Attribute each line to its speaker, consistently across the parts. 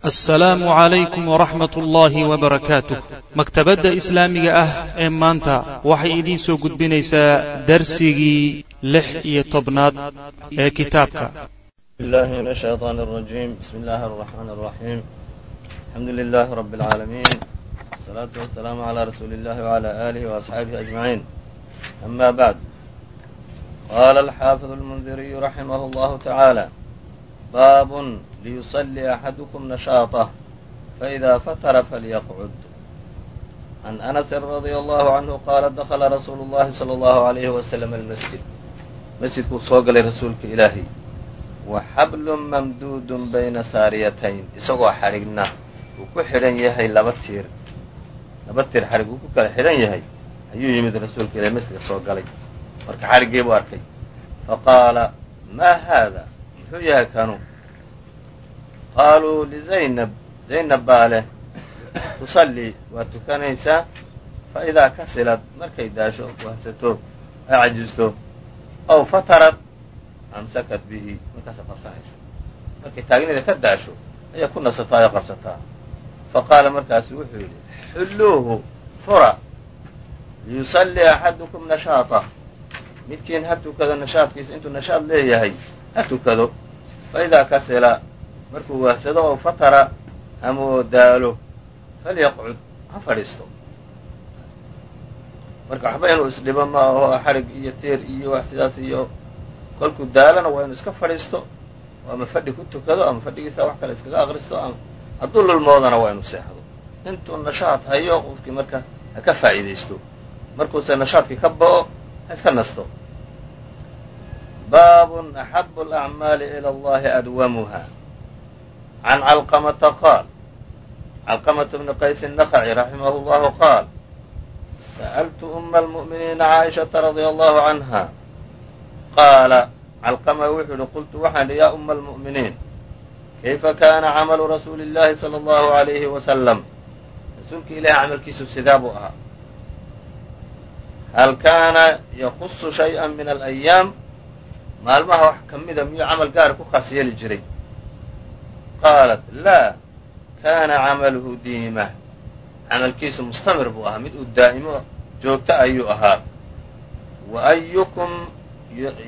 Speaker 1: assalaamu calaykum waraxmat ullaahi wabarakaatuh maktabadda islaamiga ah ee maanta waxay idiin soo gudbinaysaa darsigii lix iyo tobnaad ee kitaabka.
Speaker 2: Bismillahi min shaytaan rajiim. Bismi illaahi araxmaan araxiim alxamdu lilaahi rabbi alcaalamiin wasalaatu wasalaamu calaa rasuuli illahi wcalaa aalihi waasxaabihi ajmaciin. Ama bacd. Qaala alxaafidu lmundiriyu raximahu allahu tacaala baabun liyusalii axadukum nashaaطah faidaa fatara falyaqcud can anasin radia allahu canhu qaala dakhala rasuulu llahi sala allahu alayhi wasalam almasjid masjidkuu soo galay rasuulka ilaahay wa xablun mamduudun bayna saariyatayn isagoo xadhigna uu ku xidhan yahay laba tiir laba tiir xadhig uu ku kala xidhan yahay ayuu yimid rasuulka ilaahay masjidka soo galay marka xadhiggii buu arkay fa qaala maa haada yahay qaaluu lizaynab zaynab baa leh tusallii waa tukanaysaa fa idaa kasilad markay daasho wahsato ay cajisto aw fatarad amsakat bihi markaasa qabsanaysa markay taagnida ka daasho ayay ku nasataa oo qabsataa fa qaala markaasu wuxuu yidhi xulluuhu fura liyusallii axadukum nashaatah midkiin ha tukado nashaadkiisa intuu nashaad leeyahay ha tukado fa idaa kasila markuu wahsado oo fatara ama daalo falyaqcud ha fadhiisto. Marka waxba inuu isdhibo ma aho xarig iyo teer iyo wax sidaas iyo kolkuu daalana waa inuu iska fadhiisto ama fadhi ku tukado ama fadhigiisa wax kale iskaga aqristo hadduu lulmoodana waa inuu seexdo. Intuu nashaad hayo qofkii marka ha ka faa'iidaysto. Markuuse nashaadkii ka bo'o ha iska nasto. Baabun axabu alacmaali ila allahi adwamuha can calqamata qaal calqamata bni qays الnaqci raximah اllahu qaal sa'altu uma almu'miniina caaishaةa radia allahu canha qaala calqama wuxuu yihi qultu waxaan idhi yaa uma almu'miniin kayfa kaana camalu rasuuli اllahi salى اllahu عalayhi wasalam rasuulka ilahi camalkiisu sidaa buu ahaa hal kaana yakusu shayئa min alayaam maalmaha wax ka mida miyuu camal gaara ku khaas yeeli jiray qaalat laa kaana camaluhu diima camalkiisu mustamir buu ahaa mid uu daa'imo joogto ayuu ahaa wa ayukum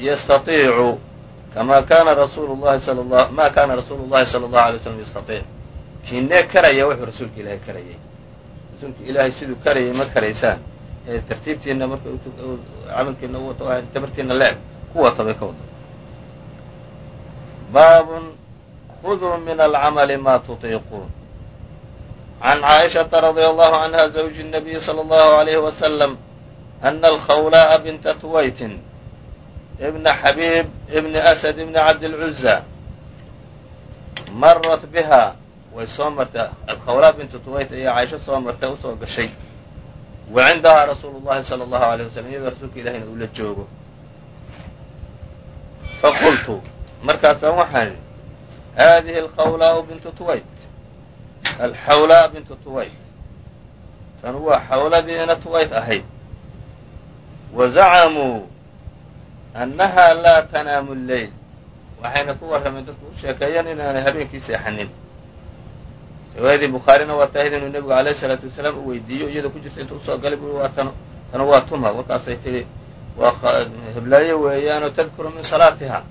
Speaker 2: yastaiicu kama kaana rasuulu llahi ma kaana rasuulu llahi sala allahu alay slam yastaiic kiinee karaya wuxuu rasuulka ilaahay karayay rasuulka ilaahay siduu karayay ma karaysaan ee tartiibtiina marka camalkiina u wato tabartiina leeg ku wata bay ka wada khuduu min alcamali ma tutiiquun can caaishaةa radia allahu canha zawji الnabiyi salى allahu alayhi wasalam ana alkhawlaa'a binta tuwaytin ibna xabiib ibni asad ibni cabdilcuza marat biha way soo martay alkhawlaa bintu tuwayt ayaa caaisho soo martay usoo gashay wa cindahaa rasuulu llahi salى allahu alayh wasalam iyadoo rasuulka ilahina uu la joogo faqultu markaasaan waxaan idhi haadihi alkhawlaau bintu tuwayt alxawlaa bintu tuwayt tan waa xawladiina tuwayt ahayd wa zacamuu annaha laa tanaamu lleyl waxayna ku warrameen dadku u sheekeeyeen inaanay habeenkii seexanin riwaayadii bukhaarina waa tahayd inuu nebigu alayh isalaatu wasalaam u weydiiyo iyadoo ku jirta intuu u soo galay bui waa tan tanu waa tuma markaasay tihi waa heblaayo weeyaanoo tadkuru min salaatiha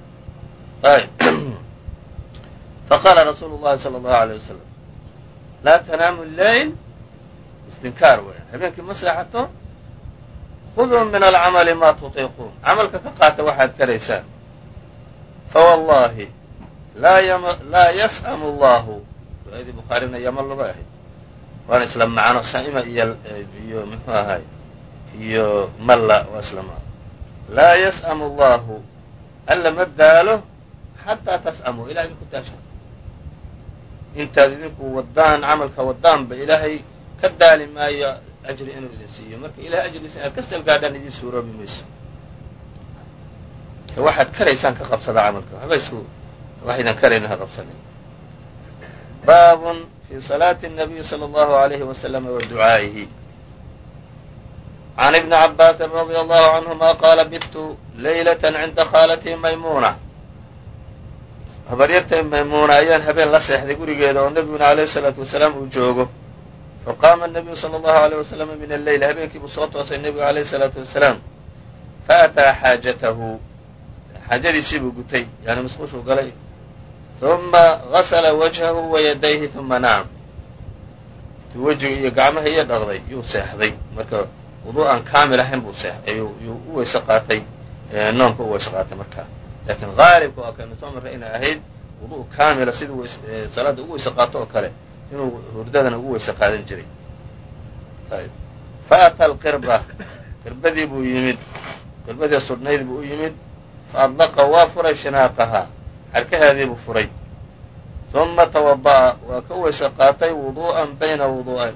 Speaker 2: faqaala rasuulu llahi sala allahu alay wasalam laa tanaamu lleyl istinkaar weeyaan habeenkii ma seexato khuduu min alcamali ma tutiiquun camalka ka qaata waxaad karaysaan fawallahi laa yas'amu allahu riwaayadii bukhaarina yama laba ahayd waana isla macno sa'ima iyo muxuu ahay iyo malla waa isla macno laa yas'amu allahu alla ma daalo xataa tas'amuu ilaa intaad idinku wadaan camalka wadaanba ilaahay ka daali maayo ajri inuu idin siiyo marka ilahay ajrigiisa inaad ka salgaadhaan idin suuroobi mayso waxaad karaysaan ka qabsada camalka waxba isku waxaydan karayna ha qabsanin baabun fi salaati الnabiyi salى اllahu alayhi waslama wa ducaa'ihi can ibni cabaasin radia allahu canhuma qaala bittu laylat cinda khaalatii maymuna habaryartay maymuuna ayaan habeen la seexday gurigeeda oo nebiguna alayhi salaatu wasalaam uu joogo. Faqaama nabiyu sala allahu aleyh wasalama min alleyl habeenkii buu soo toosay nebigu alayhi salaatu wasalaam faataa xaajatahu. Xaajadiisii buu gutay yani musqushuu galay. Uma gasla wajhahu wayadayhi uma naam. Intuu wejiga iyo gacmaha iyo dhaqday yuu seexday. Marka wuduu aan kaamil ahayn buu seexday yuu u weyse qaatay. Noomka u weyse qaatay markaa laakiin haalibka oo kaynu soo marray inay ahayd wuduu kaamila siduu salaadda u weyse qaato oo kale inuu hurdadana ugu weyse qaadan jiray faata alqirba qirbadii buu yimid qirbadii sudhnayd buu u yimid faadlaqa waa furay shinaaqahaa xarkaheedii buu furay uma tawada'a waa ka weyse qaatay wudu'an bayna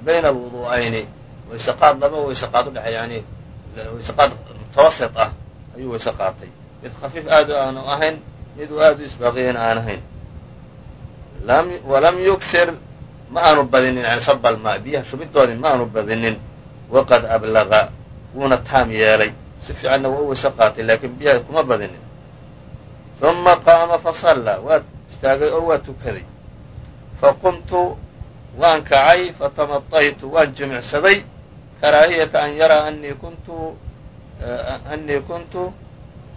Speaker 2: bayna alwudu'ayni weyse qaad laba weyse qaad udhexe yani weyse qaad mutawasit ah ayuu weyse qaatay mid khafiif aad aanu ahayn mid uu aad u isbaaqiyeyna aan ahayn. Walam yuksir ma aanu badinin yani sabal biyaha shubidoodii ma aanu badinin. Waqad ablaqa wuuna taam yeelay. Si fiicanna waa u weyse qaatay laakiin biyaha kuma badinin. Uma qaama fasallaa waa istaagay oo waa tukaday. Faqumtu waan kacay fatamaطaytu waan jimicsaday. Karaahiyata an yaraa anii kuntu kuntu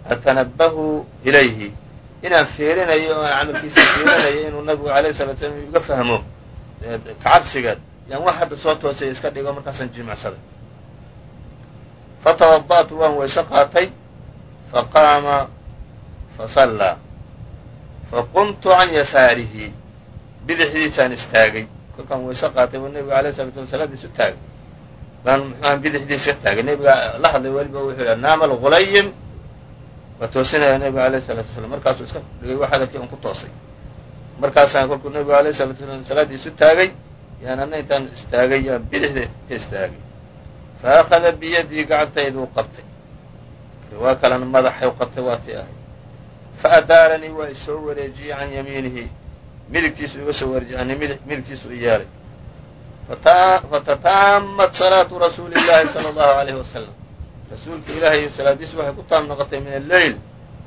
Speaker 2: atanabahu ilayhi. Inaan fiirinayo oo aan camalkiisa fiirinayo inuu nabigu alayh salatu slam iga fahmo kacabsigeed yaan wax hadda soo toosay iska dhigo markaasaan jimicsaday. Fatawada'tu waan weyse qaatay faqaama fasallaa faqumtu can yasaarihi bidixdiisaan istaagay. Kolkaan weyse qaatay buu nebiga alayh salatu wasalaam isu taagay. Baan muxuaha bidixdiisa taagay. Nebiga la hadlay weliba wuxuu yidhi naama algulayim waa toosinaya nebiga alayh salatu wasalaam markaasuu iska dhigay wax hadalkii un ku toosay markaasaan kolkuu nebigu alayh salatu wasalaam salaaddii isu taagay yaan anna intaan istaagay yaan bidixda ka istaagay fa akhada biyadii gacantayduu qabtay riwaa kalena madaxay qabtay waa tii ahay fa adaaranii waa isoo wareejiyey can yamiinihi midigtiisu iga soo wareejiyey midigtiisu i yeelay fatataamat salaatu rasuuli llahi sala allahu alayhi wasalam rasuulka ilaahay salaadiisu waxay ku taam noqotay min alleyl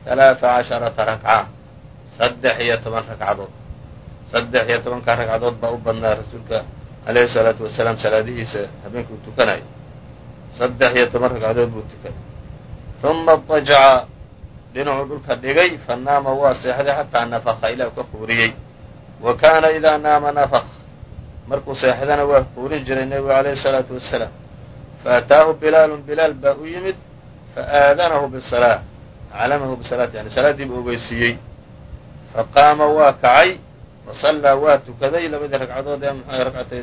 Speaker 2: halaaa casharata rakca saddex iyo toban ragcadood. Saddex iyo tobankaa ragcadood baa u badnaa rasuulka alayhi salaatu wasalaam salaadihiisa habeenkii uu tukanayo saddex iyo toban ragcadood buu tukaday uma dajaca dhinacuu dhulka dhigay fa naama waa seexday xataa nafaka ilaa ka quuriyey. Wa kaana idaa naama nafak markuu seexdana waa quurin jiray nebigu alayhi salaatu wasalaam faataahu bilaalun bilaal baa u yimid faaadanahu bisalaa aclamahu bisalaati yani salaaddiibu ogeysiiyey faqaama waa kacay fasallaa waa tukaday labadii ragcadood ee ragcatay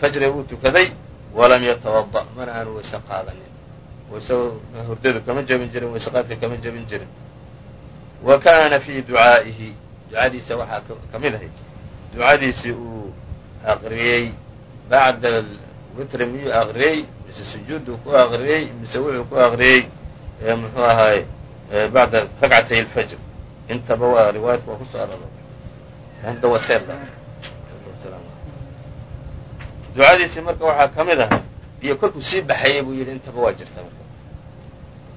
Speaker 2: fajri wuu tukaday walam yatawada mana aanu weyse qaadanin weyse hurdadu kama jebin jirin weyse qaadka kama jebin jirin wa kaana fii ducaa'ihi ducadiisa waxaa ka mid ahayd ducadiisii uu aqriyey bacda witri miyuu aqriyey mise sujuuduu ku aqriyey mise wuxuu ku aqriyey muxuu ahaay bacda ragcatay lfajr intaba waa riwaayadku waa ku soo araro hadda waa iska edla ducadiisii marka waxaa ka mid ahay iyo kolkuu sii baxayay buu yidhi intaba waa jirta marka.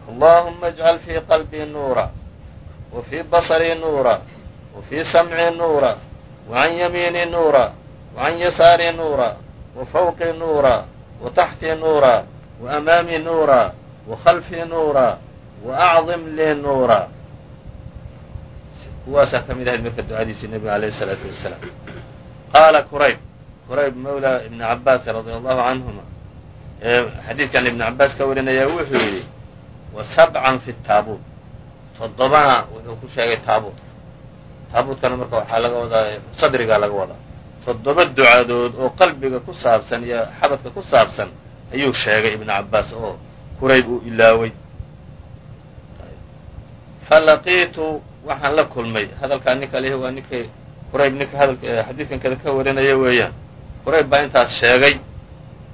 Speaker 2: Allahuma اjcal fii qalbii nuura wa fii basarii nuura wa fii samcii nuura wa can yamiinii nuura wa can yasaarii nuura nuura wa amaamii nuura wa khalfii nuura wa acdim lii nuura kuwaasaa ka mid ahayd marka ducadiisii nebiga alayh الsalaatu wasalaam qaala kurayb kurayb mawla ibni cabaas radia allahu canhuma ee xadiidkan ibni cabaas ka warinaya wuxuu yidhi wa sabcan fi taabuut toddobana wuxuu ku sheegay taabuut taabuutkana marka waxaa laga wadaa sadrigaa laga wadaa toddoba ducadood oo qalbiga ku saabsan iyo xabadka ku saabsan ayuu sheegay ibnu cabaas oo kurayb uu ilaaway. Falaqiitu waxaan la kulmay. Hadalkaa ninka lihi waa ninkii qurayb ninka hadalka xadiidkan kada ka warinaya weeyaan. Qurayb baa intaas sheegay.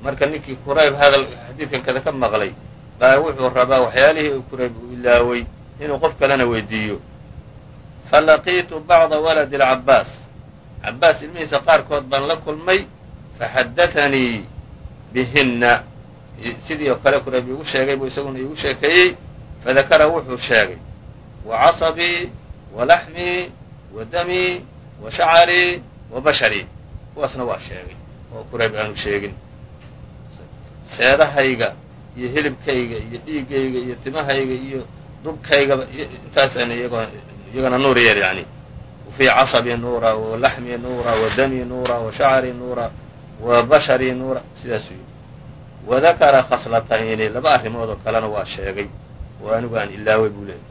Speaker 2: Marka ninkii qurayb hadal xadiidkan kada ka maqlay baa wuxuu rabaa waxyaalihii uu qurayb uu ilaaway inuu qof kalena weydiiyo. Falaqiitu bacda waladi alcabaas cabaas ilmihiisa qaarkood baan la kulmay faxadaanii bihinna. Sidii oo kale qurayb iigu sheegay buu isaguna iigu sheekeeyey fadakara wuxuu sheegay wa casabii wa laxmii wa damii wa shacarii wa basharii kuwaasna waa sheegay oo kurayb aanu sheegin. Seedahayga iyo hilibkayga iyo dhiigayga iyo timahayga iyo dubkaygaba intaasana iyagana nuur yeel yani fii casabii nuura wa laxmii nuura damii nuura wa shacarii nuura wa basharii nuura sidaasuu yidhi wadakara khaslatayni laba arrimood oo kalena waa sheegay oo anigu aan ilaaway buu leeyay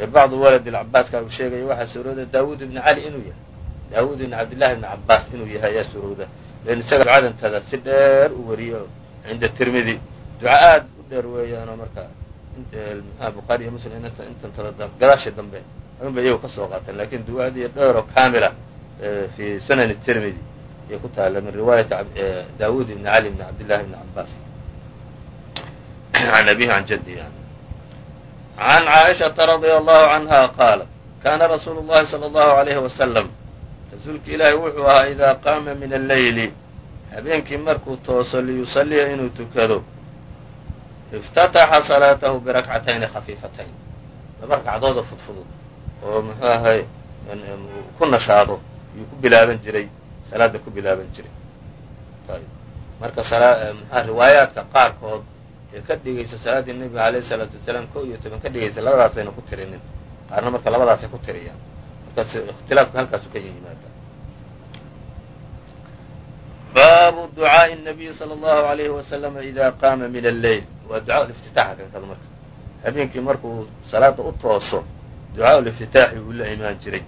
Speaker 2: ee bacdu walad ilcabaaska uu sheegaya waxaa suurooda daawuud ibni cali inuu yahay daawuud ibni cabdillahi ibni cabaas inuu yahay ayaa suurowda len isaga ducadantada si dheer u wariyo cinda tirmidi duca aad u dheer weeyaanoo marka mxua bukhaari iyo muslim intantada gadaashii dambe adunba iyagu ka soo qaateen laakiin duwaad iyo dheeroo kaamila ah, fi sanani tirmidi iyo ku taala min riwaayati daawud ibn cali ibn cabdillahi ibn cabaas an abihi an jaddi yani. An caaishata radia allahu canha qaalat kana rasuulu llahi sala allahu alayhi wasalam rasuulki ilaahi wuxuu ahaa idaa qaama min alleyli habeenkii markuu tooso liyusaliya inuu tukado iftataxa salaatahu birakcatayni khafiifatayn. Laba ragcadoodoo fudfudud oo muxuu ahay ku nashaado yuu ku bilaaban jiray salaada ku bilaaban jiray marka mxua riwaayaadka qaarkood ee ka dhigaysa salaaddii nebiga alayh salaatu wasalaam ko iyo toban ka dhigaysa labadaasayna ku tirinin qaarna marka labadaasay ku tiriyaan markaas ikhtilaafka halkaasu ka yimaada baabu ducaaءi الnabiyi salى اllahu عalayhi waslama ida qaama min alleyl waa ducaa liftitaaxa kankada marka habeenkii markuu salaada u tooso ducaa liftitaaxi uu la imaan jiray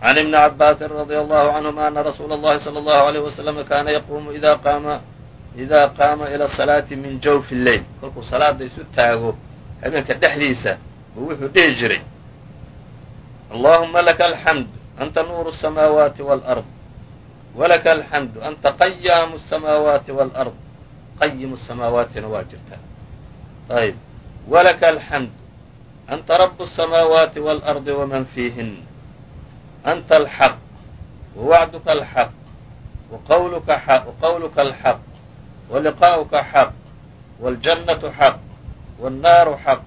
Speaker 2: can ibni cabaasin radia allahu canhuma ana rasuula اllahi salى اllahu عalayh waslama kaana yaquumu ida qaama ida qaama ila asalaati min jawfi lleyl kolkuu salaada isu taago habeenka dhexdiisa buu wuxuu dhihi jiray allahuma laka alxamd anta nuuru الsamaawaati wاlأrض walaka alxamdu anta qayaamu الsamaawaati wاlأrض qayimu الsamaawaatiina waa jirtaa ayb walaka alxamd anta rabu الsamaawaati wاlأrضi waman fiihin anta alxaq wawacduka alxaq waqawluka alxaq wliqaؤuka xaq wاljannatu xaq wاnnaaru xaq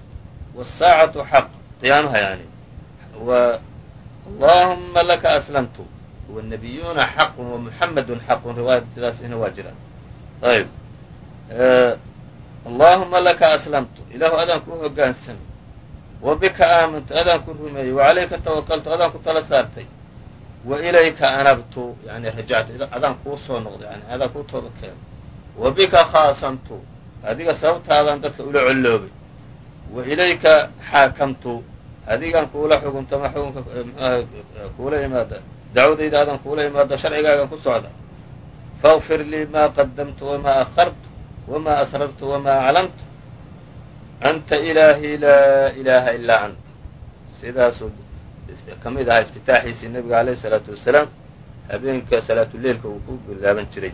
Speaker 2: wالsaacatu xaq qiyaamaha yani allahuma laka aslamtu wالnabiyuuna xaqun wamuxamadu xaqun riwaayad sidaasina waa jiraan ayb allahuma laka aslamtu ilaahu adaan kuu hogaansamay wa bika aamantu adaan ku rumeeyey wacalayka tawakaltu adaan ku tala saartay wa ilayka anabtu yani rajactu adaan kuu soo noqday yani adaan kuu tooba keenay wa bika khaasamtu adiga sababtaadaan dadka ula colloobay wa ilayka xaakamtu adigaan kuula xukuntama xukunka kuula imaada dacwadayda adaan kuula imaado sharcigaagan ku socda faغfir lii ma qadamtu wama akhartu wma asrartu wma aclamtu anta ilaahii laa ilaaha ilaa ant sidaasuu ka mid ahaa iftitaaxiisii nebiga alayh الsalaatu wasalaam habeenka salaatuleilka uu ku bilaaban jiray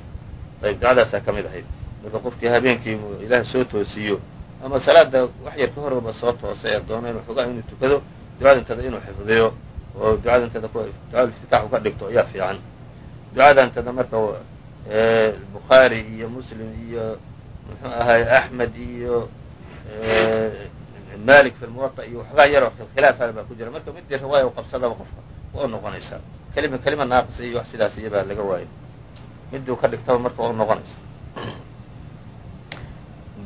Speaker 2: ayb ducadaasaa ka mid ahayd marka qofkii habeenkii ilaahay soo toosiyo ama salaada wax yar ka horba soo toosa ee doono inuu xogaa inuu tukado ducadantada inuu xifdiyo oo ducadantada ducada iftitaaxu ka dhigto ayaa fiican ducadantada marka bukhaari iyo muslim iyo muxuu ahay axmed iyo malik fi lmuwaطa iyo waxbaa yaroo khilaafaa baa ku jira marka midii riwaaya u qabsadaba qofka waa noqonaysaa kelima kelima naaqisa iyo wax sidaas iyabaa laga waayo miduu ka dhigtaba marka waa noqonaysa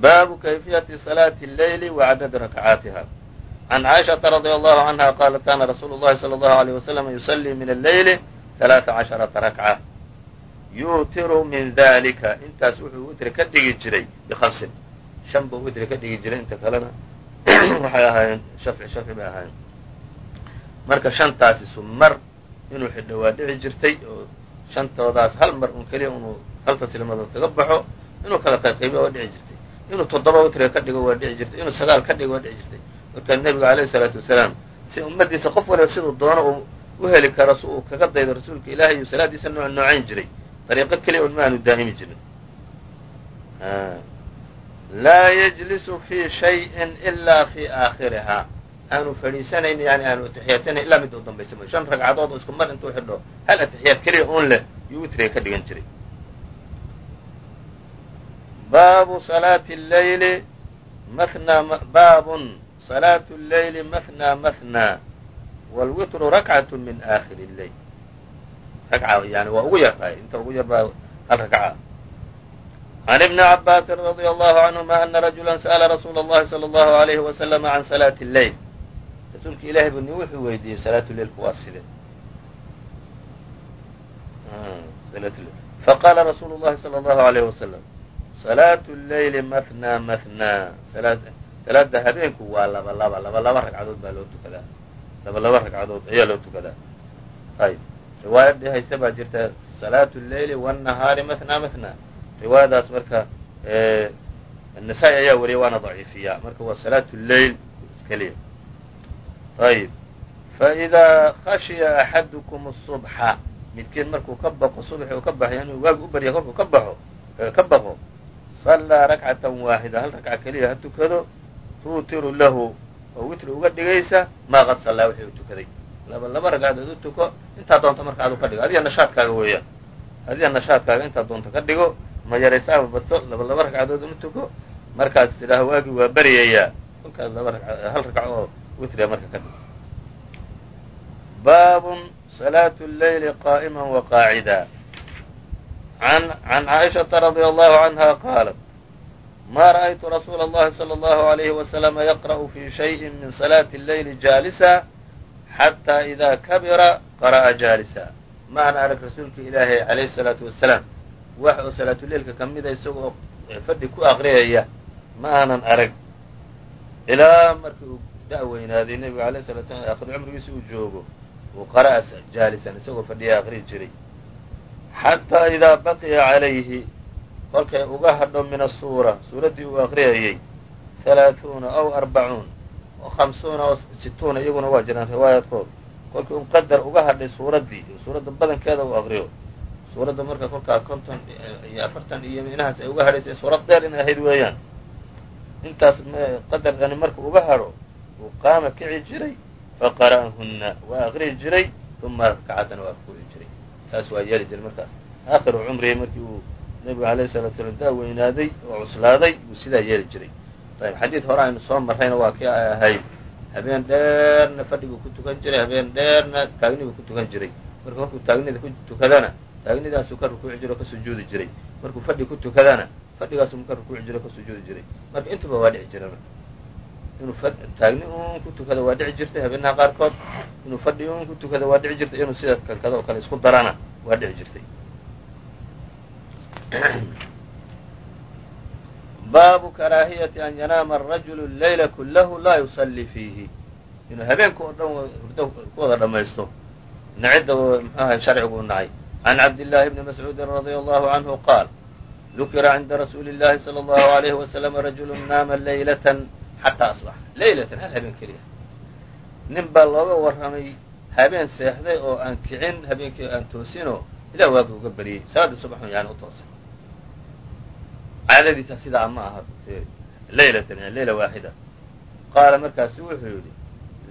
Speaker 2: baabu kayfiyati salaati اleyli wa cadadi rakcaatiha can caaishaةa radي allahu canha qalat kana rasuulu اllahi salى اllahu عalيه waslama yusalii min alleyli ثalaaثa caشharaةa rakca yuutiru min dalika intaas wuxuu witri ka dhigi jiray bihamsin shan buu witri ka dhigi jiray inta kalena. Waxay ahaayeen shafci shafci bay ahaayeen. Marka shantaasi sumar inuu xidho waa dhici jirtay oo shantoodaas hal mar un keliya inuu hal taslimadood kaga baxo inuu kala qayqaybiyo waa dhici jirtay. Inuu toddoba witriga ka dhigo waa dhici jirtay. Inuu sagaal ka dhigo waa dhici jirtay. Marka nebigu alayhi salaatu wasalaam si ummadiisa qof waliba siduu doono uu u heli karo si uu kaga daydo rasuulka ilaahay iyo salaadiisa nooc noocayn jiray. Dariiqo keliya un ma aanu daa'imi jirin laa yjlisu fi shayin ilaa fi aakhiriha aanu fadhiisanayn yani aanu atixiyaadsanayn ilaa midda u dambaysa mooy shan ragcadood oo isku mar intuu xidho hal atixiyaad keliya uun leh yuu witriga ka dhigan jiray baabu salaati leyli mathnaa baabun salaatu lleyli mathnaa mathnaa waalwitru rakcatu min aakhiri lleyl ragca yani waa ugu yartahay inta ugu yar baa hal ragca عn ibni cabaasin radي allahu canهuma ana rajula sأla rasuula اllahi salى اllahu عalayhi waslm can salaati اleyl rasuulka ilahay bu nin wuxuu weydiiyey salaatu leilku waa side faqaala rasuulu llahi salى اllahu عalayh wasalam salaatu leyli mathnaa mathnaa salaada habeenku waa laba laba laba laba ragcadood baa loo tukadaa laba laba ragcadood ayaa loo tukadaa ayb riwaayad dhehaysa baa jirta salaatu leyli wاnahaari mathnaa mathnaa riwaayadaas marka nasaa-i ayaa wariyay waana daciifiya. Marka waa salaatu lleil iskaliya ayib faidaa khashiya axadukum subxa midkiin markuu ka baqo subxi uu ka baxay inuu waagi u barya kolkuu ka baxo ka baqo sallaa rakcatan waaxida hal rakca keliya ha tukado tuutiru lahu oo witri uga dhigaysa maa qad sallaa wixii uu tukaday. Laba laba ragcadood u tuko intaa doonto marka adu ka dhigo. Adiga nashaadkaaga weeyaan. Adiga nashaadkaaga intaa doonto ka dhigo ma yaraysa ama bato laba laba ragcadood uma tuko markaas tidhaah waagii waa beryayaa kolkaas laba hal ragco oo witriga marka ka dhigo baabun salaatu leyli qaa'ima wa qaacida can caaishaةa radي allahu canha qaalat ma ra'aytu rasuula اllahi salى اllahu عalayhi waslama yaqra'u fi shayءi min salaati اleyli jaalisa xataa ida kabira qara'a jaalisa ma ana arag rasuulka ilaahi alayhi الsalaatu wasalaam wax oo salaatuleilka ka mida isagoo fadhi ku aqriyaya ma aanan arag. Ilaa markii uu da-weynaaday nebiga alayh salatu slam akhri cumrigiisa uu joogo uu qara'a jaalisan isagoo fadhiya aqriyi jiray. Xataa idaa baqiya calayhi kolkay uga hadho min asuura suuraddii uu aqriyayey halaaثuuna aw arbacuun oo hamsuuna oo situuna iyaguna waa jiraan riwaayaadkood kolkii un qadar uga hadhay suuraddii suuradda badankeeda uu aqriyo suuradda marka kolkaa konton iyo afartan iyo minahaas ay uga hadhaysay suurad dheer inay ahayd weeyaan. Intaas qadardani marka uga hadho uu qaama kici jiray faqara'ahunna waa aqriyi jiray uma rakcadana waa fuuri jiray. Saas waa yeeli jiray marka. Aakhiru cumrihi markii uu nebigu alayhi salatu slam daa weynaaday oo cuslaaday buu sidaa yeeli jiray. Ayb xadiid hore aynu soo marrayna waa kii ay ahayd. Habeen dheerna fadhi buu ku tukan jiray habeen dheerna taagni buu ku tukan jiray. Marka markuu taagnida ku tukadana taagnidaasuu ka rukuuci jiray oo ka sujuudi jiray. Markuu fadhi ku tukadana fadhigaasuu ka rukuuci jiray o ka sujuudi jiray. Marka intuba waa dhici jira marka. Inuu taagni un ku tukado waa dhici jirtay habeenaha qaarkood. Inuu fadhi un ku tukado waa dhici jirtay. Inuu sida kankada oo kale isku darana waa dhici jirtay. Baabu karaahiyati an yanaama arajulu leyla kulahu laa yusallii fiihi. Inuu habeenka oo dhan hurdo ku wada dhammaysto. Nacidda mxuaha sharcigu nacay can cabdillaahi bni mascuudin radia allahu canhu qaal dukira cinda rasuuli llahi salى allahu alayhi wasalam rajulu naama leylatan xataa asbaxa leylatan hal habeen keliya nin baa looga warramay habeen seexday oo aan kicin habeenkii aan toosinoo ilah waagi uga beriyey salaadii subaxun yani u toosay caadadiisa sidaa ma aha leylatan yani leyla waaxida qaala markaasu wuxuu yidhi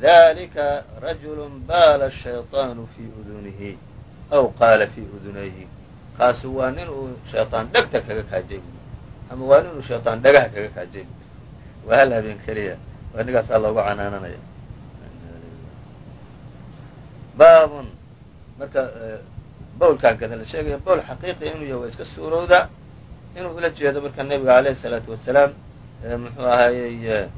Speaker 2: dalika baala fii udunihi aw qaala fii udunayhi kaasi waa nin uu shayaan dhegta kaga kaajaynayo ama waa nin uu shayaan dhagaha kaga kaajaynayo waa hal habeen keliya waa nigaasaa loogu canaananaya baabun marka bawlkaan kada la sheegaya bawl xaqiiqiya inuu yahay waa iska suurowda inuu ula jeedo marka nebiga alayhi salaatu wasalaam muxuu ahaayey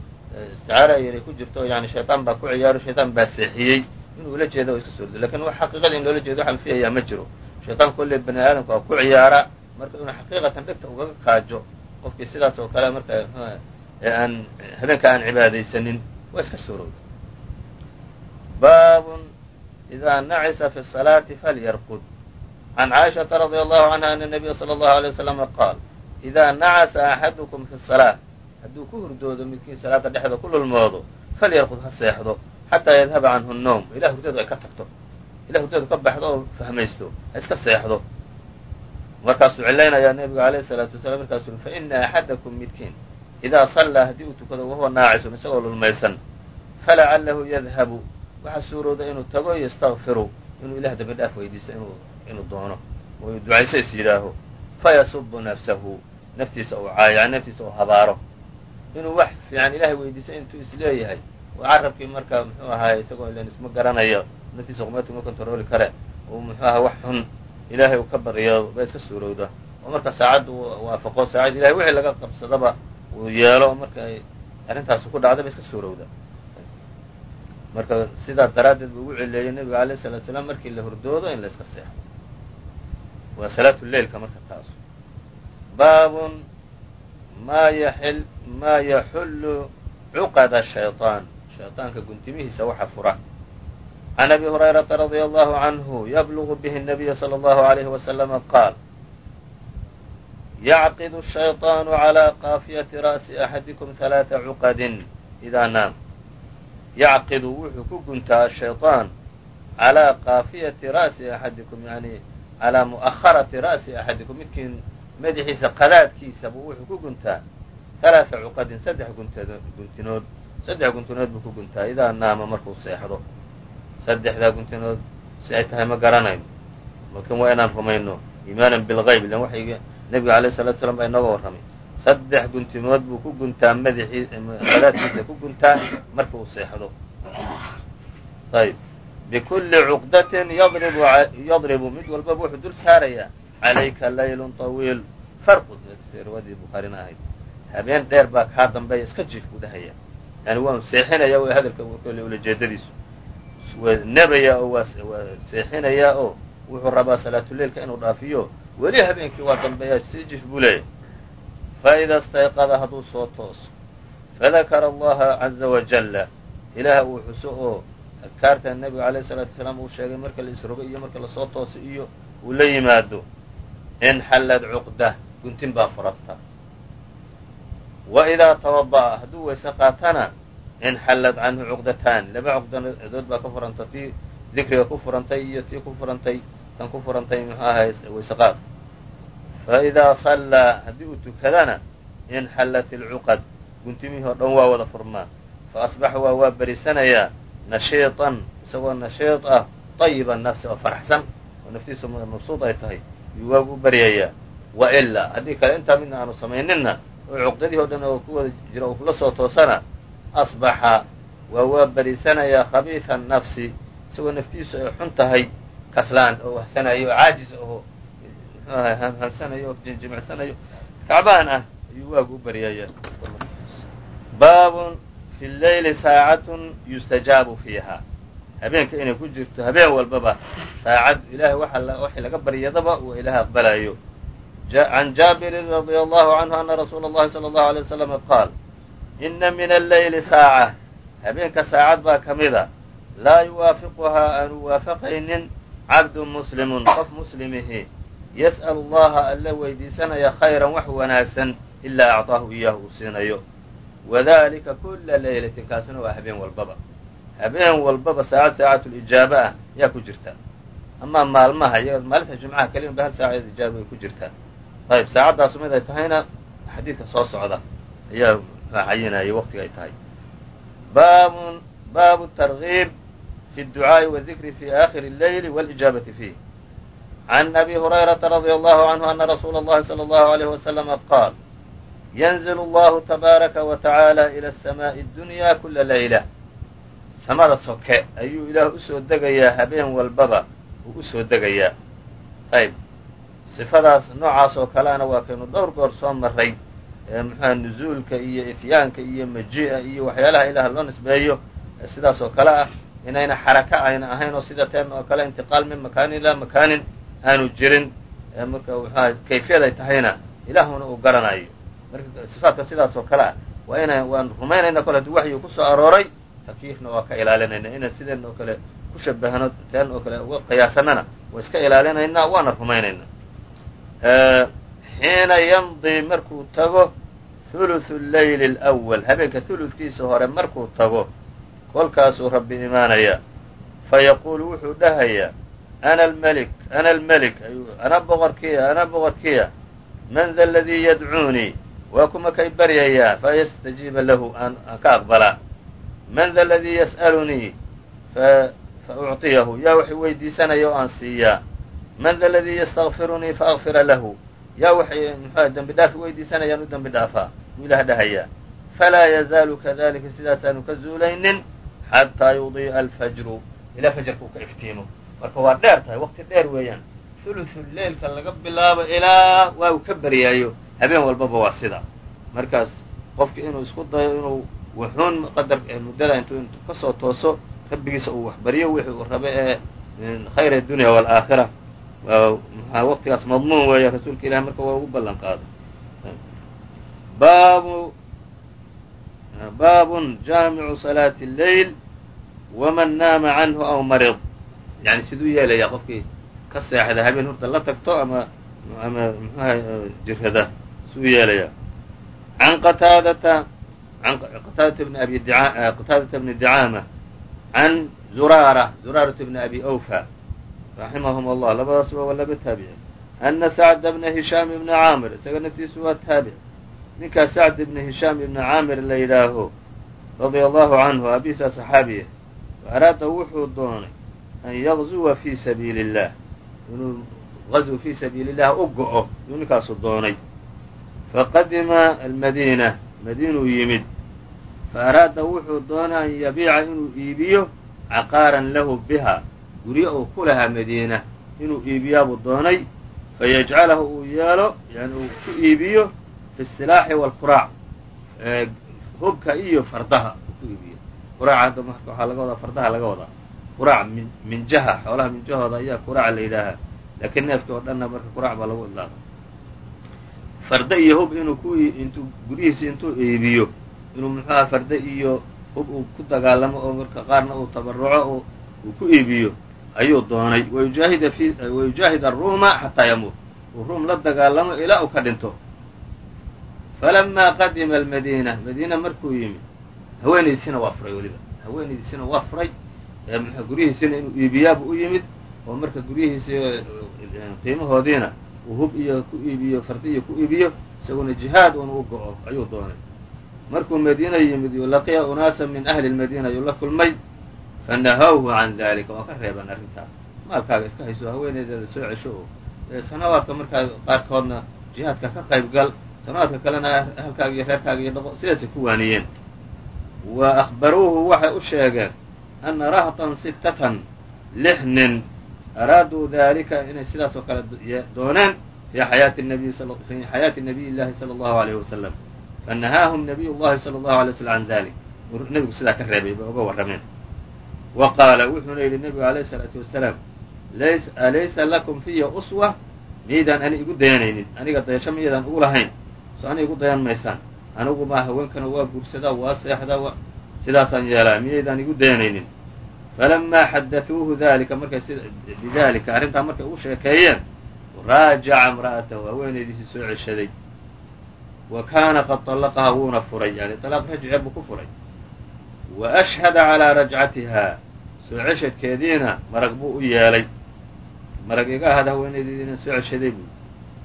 Speaker 2: isticaara yar ku jirto yani shayaan baa ku ciyaaro shayaan baa seexiyey inuu ula jeedo waa iska suurowda lakin wax xaqiiqada in loola jeedo waxaa la filayaa ma jiro shayطaan kolley bani aadamka waa ku ciyaara marka inuu xaqiiqatan dhegta ugaga kaajo qofkii sidaas oo kale marka ee aan habeenka aan cibaadaysanin waa iska suurowda baabun إida nacisa fi الصalaaةi falyarqud can caaishaةa radي allahu canha ana الnabiya salى اllahu عalيه waslama qaal إida nacasa axadukum fi الصalaaة hadduu ku hurdoodo midkiin salaada dhexda ku lulmoodo falyarqud ha seexdo xataa yadhaba canhu noom ilah hurdadu ay ka tagto ilah hurdadu ka baxdo oo fahmaysto ha iska seexdo markaasuu cilaynayaa nabiga alayh salaatu wasalaam markaasuu fa ina axadakum midkiin idaa sallaa haddii uu tukado wahuwa naacisun isagoo lulmaysan falacallahu yadhabu waxaa suurooda inuu tago yastakfiru inuu ilah dambi dhaaf weydiiso inuu doono oo ducayso is yidhaaho fayasubu nafsahu naftiisa uu caayaco naftiisa uu habaaro inuu wax fiican ilahay weydiisto intuu is leeyahay carabkii marka muxuu ahaay isagoo ilan isma garanayo naftiisa qumeedka ma kontarooli kare. Uu muxuu ahaa wax xun. Ilaahay uu ka baryo ba iska suurowda oo marka saacadda uu waafaqo. Saacad ilahay wixii laga qabsadaba uu yeelo marka arrintaasi ku dhacda ba iska suurowda. Marka sidaa daraaddeed buu ugu celeeyey nebiga alayh salatu salaam markii la hurdoodo in la iska seexdo waa salaatu leilka marka taas baabun ma yaxullu cuqada shayطaan shayطaanka guntimihiisa waxa fura can abi hurayrata radia allahu canhu yablugu bihi الnabiya salى اllahu عalayhi waslama qaal yacqidu الshayطaanu calى qaafiyati ra'si axadikum ثalaaثa cuqadin idaa naam yacqidu wuxuu ku guntaa ashayطaan calىa qaafiyati ra'si axadikum yani calىa mu'aharati ra'si axadikum midkiin madaxiisa qadaadkiisa buu wuxuu ku guntaa halaaa cuqadin saddex guntinood saddex guntinood buu ku guntaa idaa naama markuu seexdo. Saddexdaa guntinood si ay tahay ma garanayno laakiin waa inaan rumayno iimaanan bilgayb ilan waxayga nebiga alayh salatu slam baa inooga warramay. Saddex guntimood buu ku guntaa madaxii ku guntaa marka uu seexdo. Ayb bikulli cuqdatin yadribu mid walbaba wuxuu dul saarayaa. Calayka laylun طawiil farqu riwaadii bukhaarina ahayd. Habeen dheer baa kaa dambeeya iska jiif buu dhahaya yani waanu seexinaya w hadalka ulajeedadiisu waa nebaya oo waa seexinayaa oo wuxuu rabaa salaatuleilka inuu dhaafiyo. Weli habeenkii waa dambeeya sii jiif buu leeyahy faida stayqada hadduu soo tooso fadakara allaha caza wajalla ilaah uu xuso oo adkaarta nebiga alayh salaatu wasalaam uu sheegay marka la isrogo iyo marka la soo tooso iyo uu la yimaado. Inxallad cuqdah guntin baa furanta wa idaa tawada'a hadduu weyse qaatana inxallad canhu cuqdataan laba cuqdadood baa ka furanta tii dikriga ku furantay iyo tii ku furantay tan ku furantay muxuu ahay weyse qaad fa idaa sallaa haddii uu tukadana inxallat ilcuqad guntimihii oo dhan waa wada furmaa fa asbaxa waa waa berisanayaa nashiiطan isagoo nashiid ah طayiba nafsi oo faraxsan oo naftiisu mabsuud ay tahay yuu waagu u baryayaa wa ilaa haddii kale intaa midna aanu samayninna oo cuqdadihii o dhan oo ku wada jira oo kula soo toosana asbaxa waa waa berisanayaa khabiiثa nafsi isagoo naftiisu ay xun tahay kaslaan oo wahsanayo oo caajis aho mxuu ahay hamhamsanayo oo jimjimacsanayo tacbaan ah ayuu waagu u baryaya baabun fi leyli saacatun yustajaabu fiiha. Habeenka inay ku jirto habeen walbaba saacad ilahay waxii laga baryadaba uu ilaah aqbalayo can jaabirin radia allahu canhu ana rasuula allahi sala allahu alay waslama qaal inna min alleyli saaca. Habeenka saacad baa ka mida laa yuwaafiquhaa aanu waafaqaynin cabdun muslimun qof muslimihi yas'alu allaha alla weydiisanaya khayran wax wanaagsan ilaa acطaahu iyaahu uu siinayo. Wadalika kulla laylatin kaasuna waa habeen walbaba. Habeen walbaba saacad saacatulijaaba ah ayaa ku jirta. Amaa maalmaha iyo maalinta jumcaha keliyan ba hal saacad ijaaba ku jirtaa ayb saacadaasu mid ay tahayna xadiidka soo socda ayaa cayinaya waqtiga ay tahay baabun baabu targiib fi اducaaءi wاdikri fi aakhiri اleyli wاlijaabati fiih can abi hurayrata radia allahu canhu ana rasuula اllahi salى اllahu alayh waslama qaal yanzil allahu tabaaraka wa tacaala ila asamaa'i اdunya kula layla samada soke ayuu ilaah usoo degayaa habeen walbaba uu usoo degayaa ayb sifadaas noocaas oo kaleana waa kaynu dhowr goor soo maray muxuha nuzuulka iyo ityaanka iyo maji'a iyo waxyaalaha ilaah loo nisbeeyo sidaas oo kale ah inayna xaraka ayna ahayn oo sida teen oo kale intiqaal min makaanin ilaa makaanin aanu jirin marka muxuha kayfiyad ay tahayna ilaahuna uu garanayo marka sifaadka sidaas oo kale ah waa ina waan rumaynayna kole haddii waxyi ku soo arooray takyiifna waa ka ilaalinayna inaan sideen oo kale ku shabahno teen oo kale uga qiyaasanana waa iska ilaalinaynaa waana rumaynayna xiina yamdi markuu tago huluthu leyli alawal habeenka huludkiisa hore markuu tago kolkaasuu rabbi imaanaya fayaquulu wuxuu dhahayaa ana almelik ana almelik ana boqorkiya ana boqorkiya man da aladii yadcuunii waa kuma kay baryayaa fayastajiiba lahu aan ka aqbala man da aladii yas'alunii fa ucطiyahu yaa wax weydiisanaya oo aan siiyaa man da ladii ystakfirunii faakfira lahu. Yaa waxay mxuah dembi dhaafi weydiisanayaan u dembi dhaafaa wuu ilaah dhahayaa. Falaa yazaalu kadalika sidaasaanu ka zuulaynin xataa yudii'a alfajru. Ilaa fajarka uu ka iftiimo marka waa dheer tahay waqti dheer weeyaan. Huluthu leylka laga bilaabo ilaa waa uu ka baryaayo. Habeen walbaba waa sida. Markaas qofki inuu isku dayo inuu wuxuun qadar muddada intuu ka soo tooso rabbigiisa uu waxbaryo wixii uu raba ee khayr dunya waalaakhira mxua waqtigaas madmuun weeye rasuulka ilahi marka waa ugu ballan qaaday baabu baabun jaamicu salaati اleyl waman naama canhu aw marid. Yani siduu yeelaya qofkii ka seexda habeen hurda la tagto ama ama mxuaha jirada siduu yeelaya an qataadata an qataadata bni abi qataadata bni dicaama can zuraara zuraarata bni abi awfa raximahum allah labadaasba waa laba taabici ana sacda bna hishaam ibna caamir isaga naftiisu waa taabic. Ninkaa sacd ibna hishaam ibna caamir la yidhaaho radia allahu canhu aabihiisaa saxaabiya araada wuxuu doonay an yagzuwa fii sabiili اllah inuu gazw fii sabiili llah u go'o yuu ninkaasu doonay. Faqadima almadiina madiinuu yimid. Faaraada wuxuu doonay an yabiica inuu iibiyo caqaaran lahu biha guryo uu ku lahaa madiina inuu iibiyaabuu doonay fayajcalahu uu yeelo yani uu ku iibiyo fi silaaxi waalkuraac hubka iyo fardaha uu ku iibiyo. Kuraaca hadda marka waxaa laga wadaa fardaha laga wadaa. Kuraac min minjaha xoolaha minjahooda ayaa kuraaca la yidhaahaa laakiin neefkii oo dhanna marka kuraac baa lagu idlaaqa farda iyo hub inuu ku intuu guryihiisi intuu iibiyo inuu muxuaha farda iyo hub uu ku dagaalamo oo marka qaarna uu tabaruco uu ku iibiyo ayuu doonay wayujaahid aruuma xataa yamuut. Uu ruum la dagaalamo ilaa uu ka dhinto. Falamaa qadima almadiina madiina markuu yimid haweenaydiisina waa furay weliba. Haweenaydiisina waa furay guryihiisina inuu iibiyaabu u yimid oo marka guryihiisi qiimahoodiina uu hub iyo ku iibiyo fardiyo ku iibiyo isaguna jihaad un u go'o ayuu doonay. Markuu madiina yimid laqiya unaasa min ahli lmadiina ayuu la kulmay fanahawhu can dalika waa ka reeban arrintaa maalkaaga iska hayso haweeneydeeda soo cesho oo sanawaadka markaa qaarkoodna jihaadka ka qayb gal sanawaadka kalena ahalkaaga iyo reerkaaga iyo dhaqo sidaasay ku waaniyeen wa akhbaruuhu waxay u sheegeen ana rahtan sittatan lix nin araaduu dalika inay sidaas oo kale dooneen fii xayaati nabiy fii xayaati nabiy llahi sala allahu alayh wasalam fanahaahum nabiy llahi sala allahu alay waslam can dalik nebigu sidaa ka reebay bay uga warrameen wa qaala wuxuuna yidhi nebigu alayh isalaatu wasalaam alaysa lakum fiya uswa miyaydaan ani igu dayanaynin aniga dayasho miyaydaan ugu lahayn so ani igu dayan maysaan anigu maa haweenkana waa guursadaa waa seexdaa sidaasaan yeelaa miyaydaan igu dayanaynin falamaa xadatuuhu dalika markay bidalika arrintaa markay u sheekeeyeen raajaca imra'atahu haweenaydiisii soo ceshaday wa kaana qad طallaqaha wuuna furay yani طalaaq rajce buu ku furay wa ashhada calaa rajcatihaa soo ceshadkeediina marag buu u yeelay marag iga ahada haweenaydiina soo ceshaday buu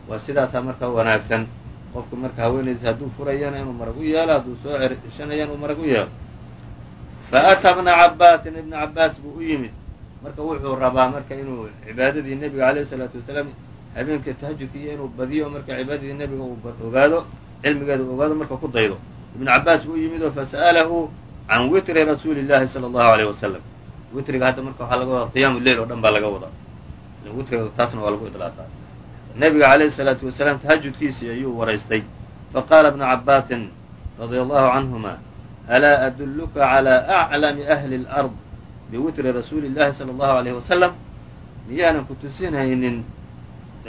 Speaker 2: waa sidaasaa marka wanaagsan qofku marka haweenaydiis hadduu furayana inuu marag u yeelo hadduu soo ceshanayana inuu marag u yeelo fa faataa bna cabbaasin ibna cabbaas buu u yimid marka wuxuu rabaa marka inuu cibaadadii nebiga alayh salaatu wasalaam habeenkii tahajudkiiyo inuu badiyo marka cibaadadii nebiga uu ogaado cilmigeeda ogaado marka ku daydo ibna cabbaas buu u yimid oo fasa'alahu can witri rasuuli llahi sala allahu aleyh wasalam witriga hadda marka waxaa laga wadaa qiyaamu leil oo dhan baa laga wadaa witriga taasna waa lagu idlaaqaa. Nabiga calayhi salaatu wasalaam tahajudkiisii ayuu waraystay. Faqaala bnu cabaasin radia allahu canhuma alaa adulluka calaa aclami ahli اlard biwitri rasuuli llahi sala allahu aleyh wasalam miyaanan ku tusinaynin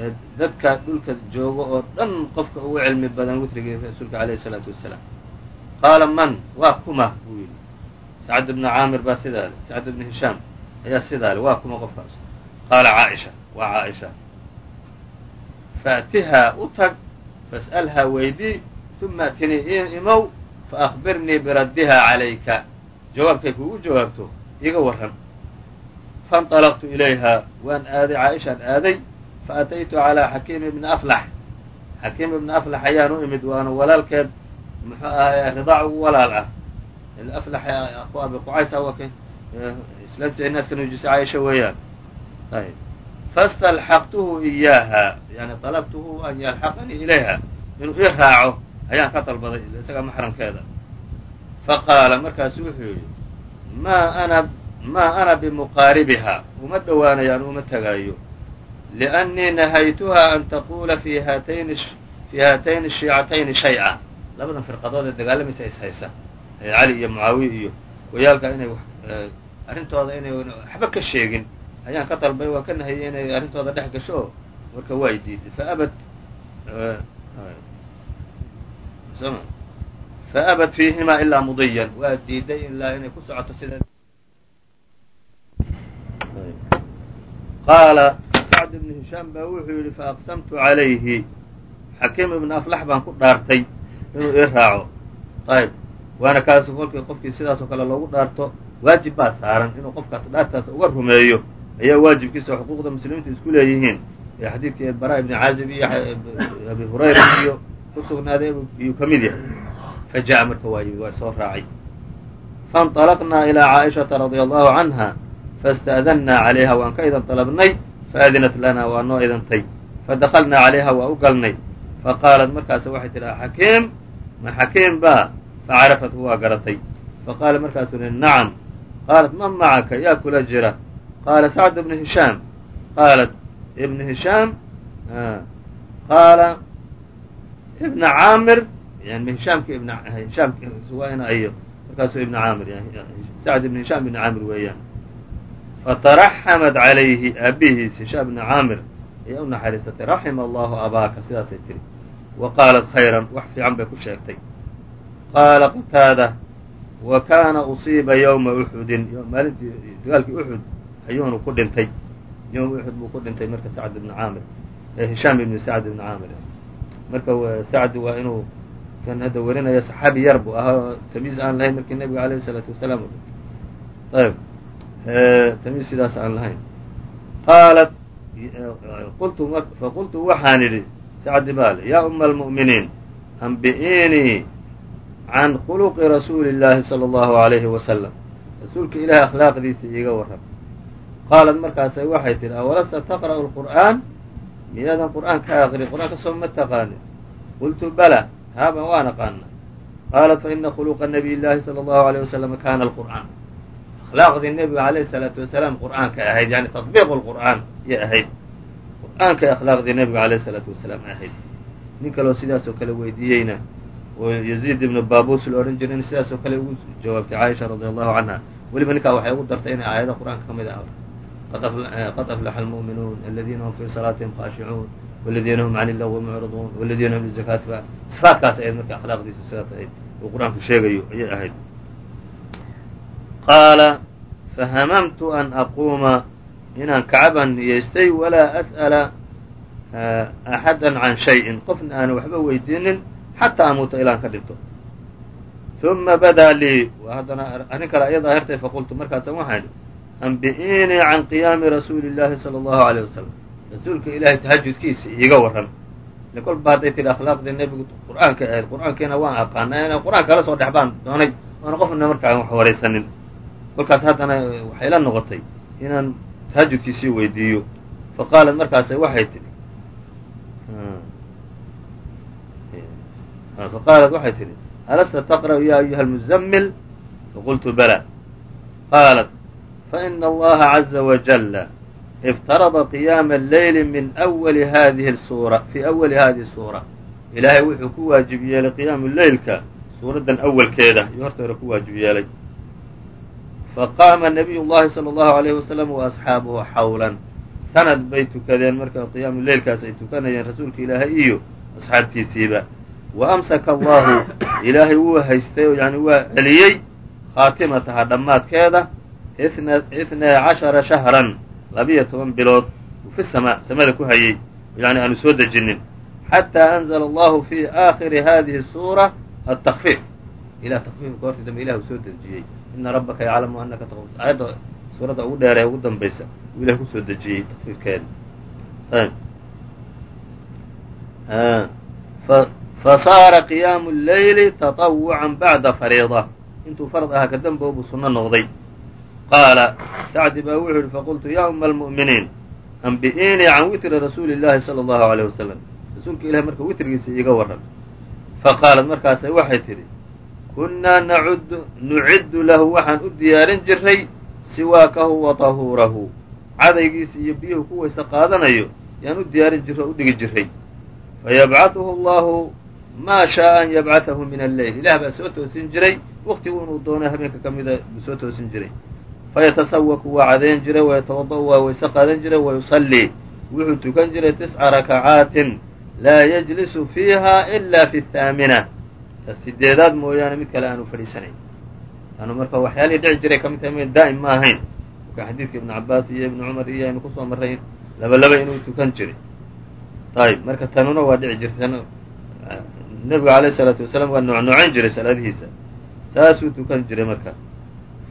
Speaker 2: eh, dadka dhulka jooga oo dhan qofka ugu cilmi badan witrigii rasuulka aleyhi salaatu wasalaam qaala man waa kuma buu yidhi sacd bna caamir baa sidaa le sacd bna hishaam ayaa sidaa le waa kuma qofkaas qaala caaisha waa caaisha faأtihaa u tag fas'alhaa weydii uma atinii i imow faأkhbirnii biraddiha calayka jawaabkay kuugu jawaabto iga warran faاnطalqtu ilayha waan aaday caaishaan aaday faataytu calىa xakiim ibni aflax xakiim ibni aflax ayaan u imid waana walaalkeed muxuu ahay ridaac walaal ah. Aflax aku abi qucaysa waa kay islaamtii naaska nuujisa caaisha weeyaan. Ayb fastalxaqtuhu iyaaha yani طalabtuhu an yalxaqanii ilayha. Inuu ii raaco ayaan ka dalbaday isagaa maxramkeeda. Faqaala markaasu wuxuu yidhi maa ana maa ana bimuqaaribiha. Uma dhowaanayaan uma tegaayo liannii nahaytuha an taquula fi haatayni fi haatayni labadan firqadood ee dagaalamaysa is haysa cali iyo mucaawiya iyo wayaalka inay arrintooda inay waxba ka sheegin. Ayaan ka dalbay waan ka nahayay inay arrintooda dhex gasho. Marka waa y diiday. Faabad faabad fiihimaa ilaa mudiyan waa diiday ilaa inay ku socoto sida qaala sacd ibn hishaam baa wuxuu yidhi faaqsamtu calayhi. Xakiim ibn aflax baan ku dhaartay inuu ii raaco ayb waana kaas kolkii qofkii sidaasoo kale loogu dhaarto waajib baa saaran inuu qofkaas dhaartaas uga rumeeyo ayaa waajibkiisa oo xuquuqda muslimiinta isku leeyihiin ee xadiidkii bara ibni caazib iyo abi hurayra iyo ku sugnaaday iyuu ka mid yahay fa ja'a marka waa yimid waa soo raacay faاnطalaqnaa ilىa caaئiشhaةa radي allahu canha faاsta'dannaa calayha waan ka idan dalabnay faadinat lana waa noo idantay fadakalnaa calayha waa u galnay faqaalat markaas waxay tidhi xakiim ma xakiim baa facarafathu waa garatay. Faqaala markaasuu ihi nacam qaalat man macaka yaa kula jira qaala sacd ibnu hishaam. Qaalat ibnu hishaam? Qaala ibna caamir. Yani hishaamki ibn hishaamki waa ina ayo markaasuu ibna caamir sacd ibn hishaam ibna caamir weeyaan. Fataraxamat calayhi aabihiis hishaam ibna caamir ayaa u naxariisatay raxima allahu abaaka. Sidaasay tiri wa qaalat khayran wax fiican bay ku sheegtay. Qaala qataada wa kaana usiiba yowma uxudin maalintii dagaalkii uxud ayuunu ku dhintay. Yowma uxud buu ku dhintay marka sacd ibna caamir hishaam ibni sacd ibna caamir. Marka sacdi waa inuu kan hadda warinaya saxaabi yar buu ahaa tamiis aan lahayn markii nebiga alayh isalaatu wasalaam ayb tamiis sidaas aan lahayn. Qaalat qultu faqultu waxaan idhi sacdi baale yaa uma almu'miniin ambi'iinii can khuluqi rasuuli اllaahi salى allahu alayhi wasalam rasuulka ilaahay akhlaaqdiisa iiga warram qaalat markaasay waxay tidhi awalasta taqra'u lqur'aan miyaadan qur'aan ka aqrin qur'aanka soo ma taqaanin qultu bala haaba waan aqaana qaalat faina khuluqa nabiy llaahi salى allahu alيyh wasalam kana alqur'aan akhlaaqdii nebiga alayhi salaatu wasalaam qur'aankay ahayd yani taطbiiq lqur'aan yay ahayd qur'aankay akhlaaqdii nebiga alayh salaatu wasalaam ahayd. Nin kaloo sidaasoo kale weydiiyeyna oo yaziid ibnu baabus la odhan jiray in kale ugu jawaabtay caaisha radi allahu canha weliba ninkaa waxay ugu dartay inay aayada qur'aanka ka mid ah. Qad aflaxa almu'minuun aladiina hum fii salaatihim khaashicuun waladiina hum can illagwi mucriduun waladiina hum lizakaati fa sifaatkaas ahayd marka akhlaaqdiisa sidaas ahayd uu qur'aanku sheegayo ayay ahayd. Qaala fahamamtu an aquuma inaan kacban niyeystay walaa as'ala axada can shayin qofna aana waxba weydiinin xataa amuuta ilaan ka dhinto uma badaa lii haddana arrin kale ayadaa hertay faqultu markaasa waxaan idhi ambi'iinii can qiyaami rasuuli llaahi sala allahu aleyh wasalam rasuulka ilaahay tahajudkiisa iiga warran. Ile kolba hadday tidhi akhlaaqdii nebigu qur'aanka ahayd qur'aankiina waan aqaana inaan qur'aan kala soo dhex baan doonay oona qofna markaa wax waraysanin. Kolkaas haddana waxay la noqotay inaan tahajudkiisii weydiiyo. Fa qaalat markaasa waxay tidhi. Fa qaalat waxay tidhi alasta taqra'u ya ayuha almuzammil? Faqultu bala. Qaalat faina allaha caza wajalla iftarada qiyaama alleyli min awali hadihi suura fii awali hadihi suura ilaahay wuxuu ku waajib yeelay qiyaamu leylka suuraddan awalkeeda iyo horta hore ku waajib yeelay faqaama nabiy llahi salى allahu alayhi wasalam wa asxaabuhu xawlan sanad bay tukadeen marka qiyaamu leylkaas ay tukanayeen rasuulka ilaahay iyo asxaabtiisiiba wa amsaka allahu ilaahay wuu haystay oo yani waa celiyey khaatimataha dhammaadkeeda itnaa cashara shahran labiyo toban bilood fi sama samada ku hayey yani aanu soo dejinin xataa anzla allahu fi aakhiri hadihi suura atakfiif ilah takfiifka hortii dambe ilah uu soo dejiyey ina rabbaka yaclamu anaka taqum aayadda suuradda ugu dheeree ugu dambaysa uu ilahay kusoo dejiyey takfiifkeeda fasaara qiyaamu اleyli taطawucan bacda fariida intuu farad ahaa ka dambe buu sunno noqday qaala sacdi baa wuxuu yihi faqultu ya uma almu'miniin ambi'iinii can witri rasuuli اllahi salى allahu aleyh wasalam rasuulka ilahi marka witrigiisa iiga warran faqaalat markaasay waxay tidhi kunnaa nuciddu lahu waxaan u diyaarin jiray siwaakahu wa tahuurahu. Cadaygiisa iyo biyuhu ku weyse qaadanayo yaan u diyaarin jiray oo u dhigi jiray fayabcaثuhu allahu maa shaaa an yabcaثahu min alleyl ilaah baa soo toosin jiray waktigu inuu doono habeenka ka mida buu soo toosin jiray. Fayatasawaku waa cadayn jiray wayatawada'u waa weyse qaadan jiray wayusallii wuxuu tukan jiray tisca rakacaatin laa yajlisu fiiha ila fi thaamina. ta sideedaad mooyaane mid kale aanu fadhiisanayn. Aanu marka waxyaalihii dhici jiray ka mid tahay m daa'im ma ahayn. Marka xadiidka ibnu cabaas iyo ibnu cumar iyo aynu ku soo marray laba laba inuu tukan jiray. Ayb marka tanuna waa dhici jirtay nebigu alayh isalaatu wasalaam waa noocnoocayn jiray salaadihiisa. Saasuu tukan jiray marka.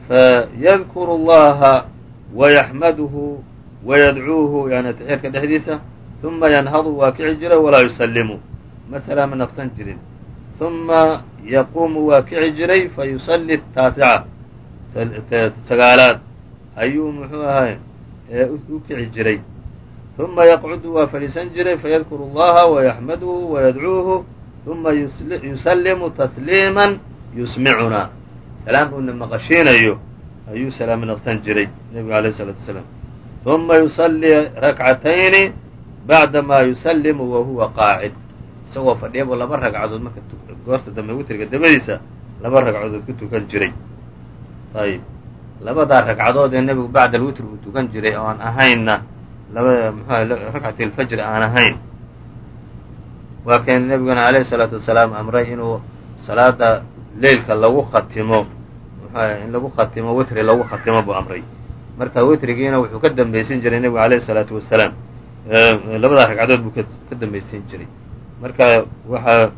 Speaker 2: Fayadkuru allaha wayaxmaduhu wayadcuuhu yani atixyaadka dhexdiisa uma yanhadu waa kici jiray walaa yusallimu. Ma salaama naqsan jirin uma yaquumu waa kici jiray fayusalli taasica sagaalaad ayuu muxuu ahay u kici jiray uma yaqcudu waa fadhiisan jiray fayadkuru allaha wayaxmaduhu wayadcuuhu uma yusallimu tasliima yusmicuna salaam uuna maqashiinayo ayuu salaamo naqsan jiray nebigu alayh isalaatu wasalaam uma yusallii rakcatayni bacda maa yusallimu wa huwa qaacid isagoo fadhiyabuu laba ragcadood marka goorta dambe witriga dabadiisa laba ragcadood ku tukan jiray. Ayib. Labadaa ragcadood ee nebigu bacda alwitr uu tukan jiray oo aan ahaynna labada mxuah rakcati alfajri aan ahayn. Waa keen nebiguna alayhi salaatu wasalaam amray inuu salaada leylka lagu khatimo mxuah in lagu khatimo witri lagu khatimo buu amray. Marka witrigiina wuxuu ka dambaysin jiray nebigu alayhi salaatu wasalaam. Labadaa ragcadood buu ka dambaysin jiray. Marka waxaa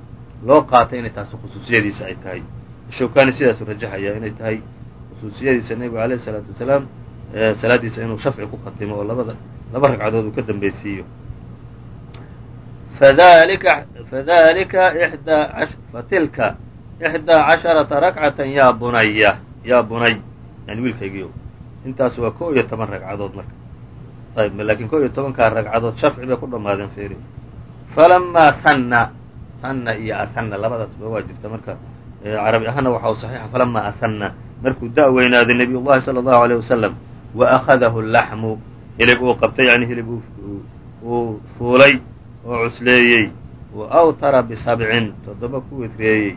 Speaker 2: loo qaatay inay taasi khusuusiyadiisa ay tahay. Shawkani sidaasu rajaxaya inay tahay khusuusiyadiisa nebigu alayhi salaatu wasalaam salaadiisa inuu shafci ku khatimo oo labada laba ragcadood uu ka dambaysiiyo. Fadalika ixdaa fatilka ixdaa casharata rakcatan yaa bunaya yaa bunay yani wiilkaygiio intaas waa ko iyo toban ragcadood marka. Ayb laakiin ko iyo tobankaa ragcadood shafci bay ku dhammaadeen feri falamaa sanna sanna iyo asanna labadaasba waa jirta marka carabi ahaana waxa u saxiixa falamaa asanna markuu da' weynaaday nabiy llahi sala allahu aleyh wasalam wa akhadahu laxmu hilib uu qabtay yani hilib uu fuulay oo cusleeyey wa awtara bisabcin toddoba ku witreeyey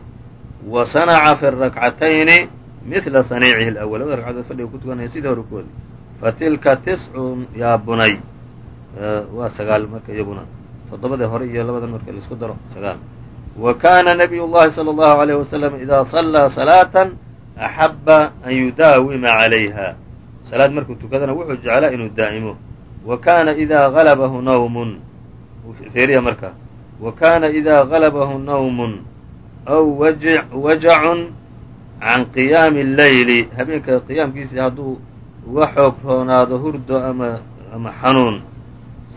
Speaker 2: wa sanaca fi rakcatayni midla saniicihi alawal labada ragcadood fadhiga ku tukanaya sidii hore koodi fatilka tiscun yaa bunay waa sagaal marka iyaguna toddobadii hore iyo labadan marka la isku daro sagaal wa kana nabiy llahi salى allahu alayh wasalam idaa sallaa salaatan axaba an yudaawima calayha salaad markuu tukadana wuxuu jeclaa inuu daa'imo wa kana idaa galabahu nawmun feeriya marka wa kana idaa galabahu nawmun aw wajacun can qiyaami اleyli habeenka qiyaamkiisii hadduu uga xoog roonaado hurdo ama ama xanuun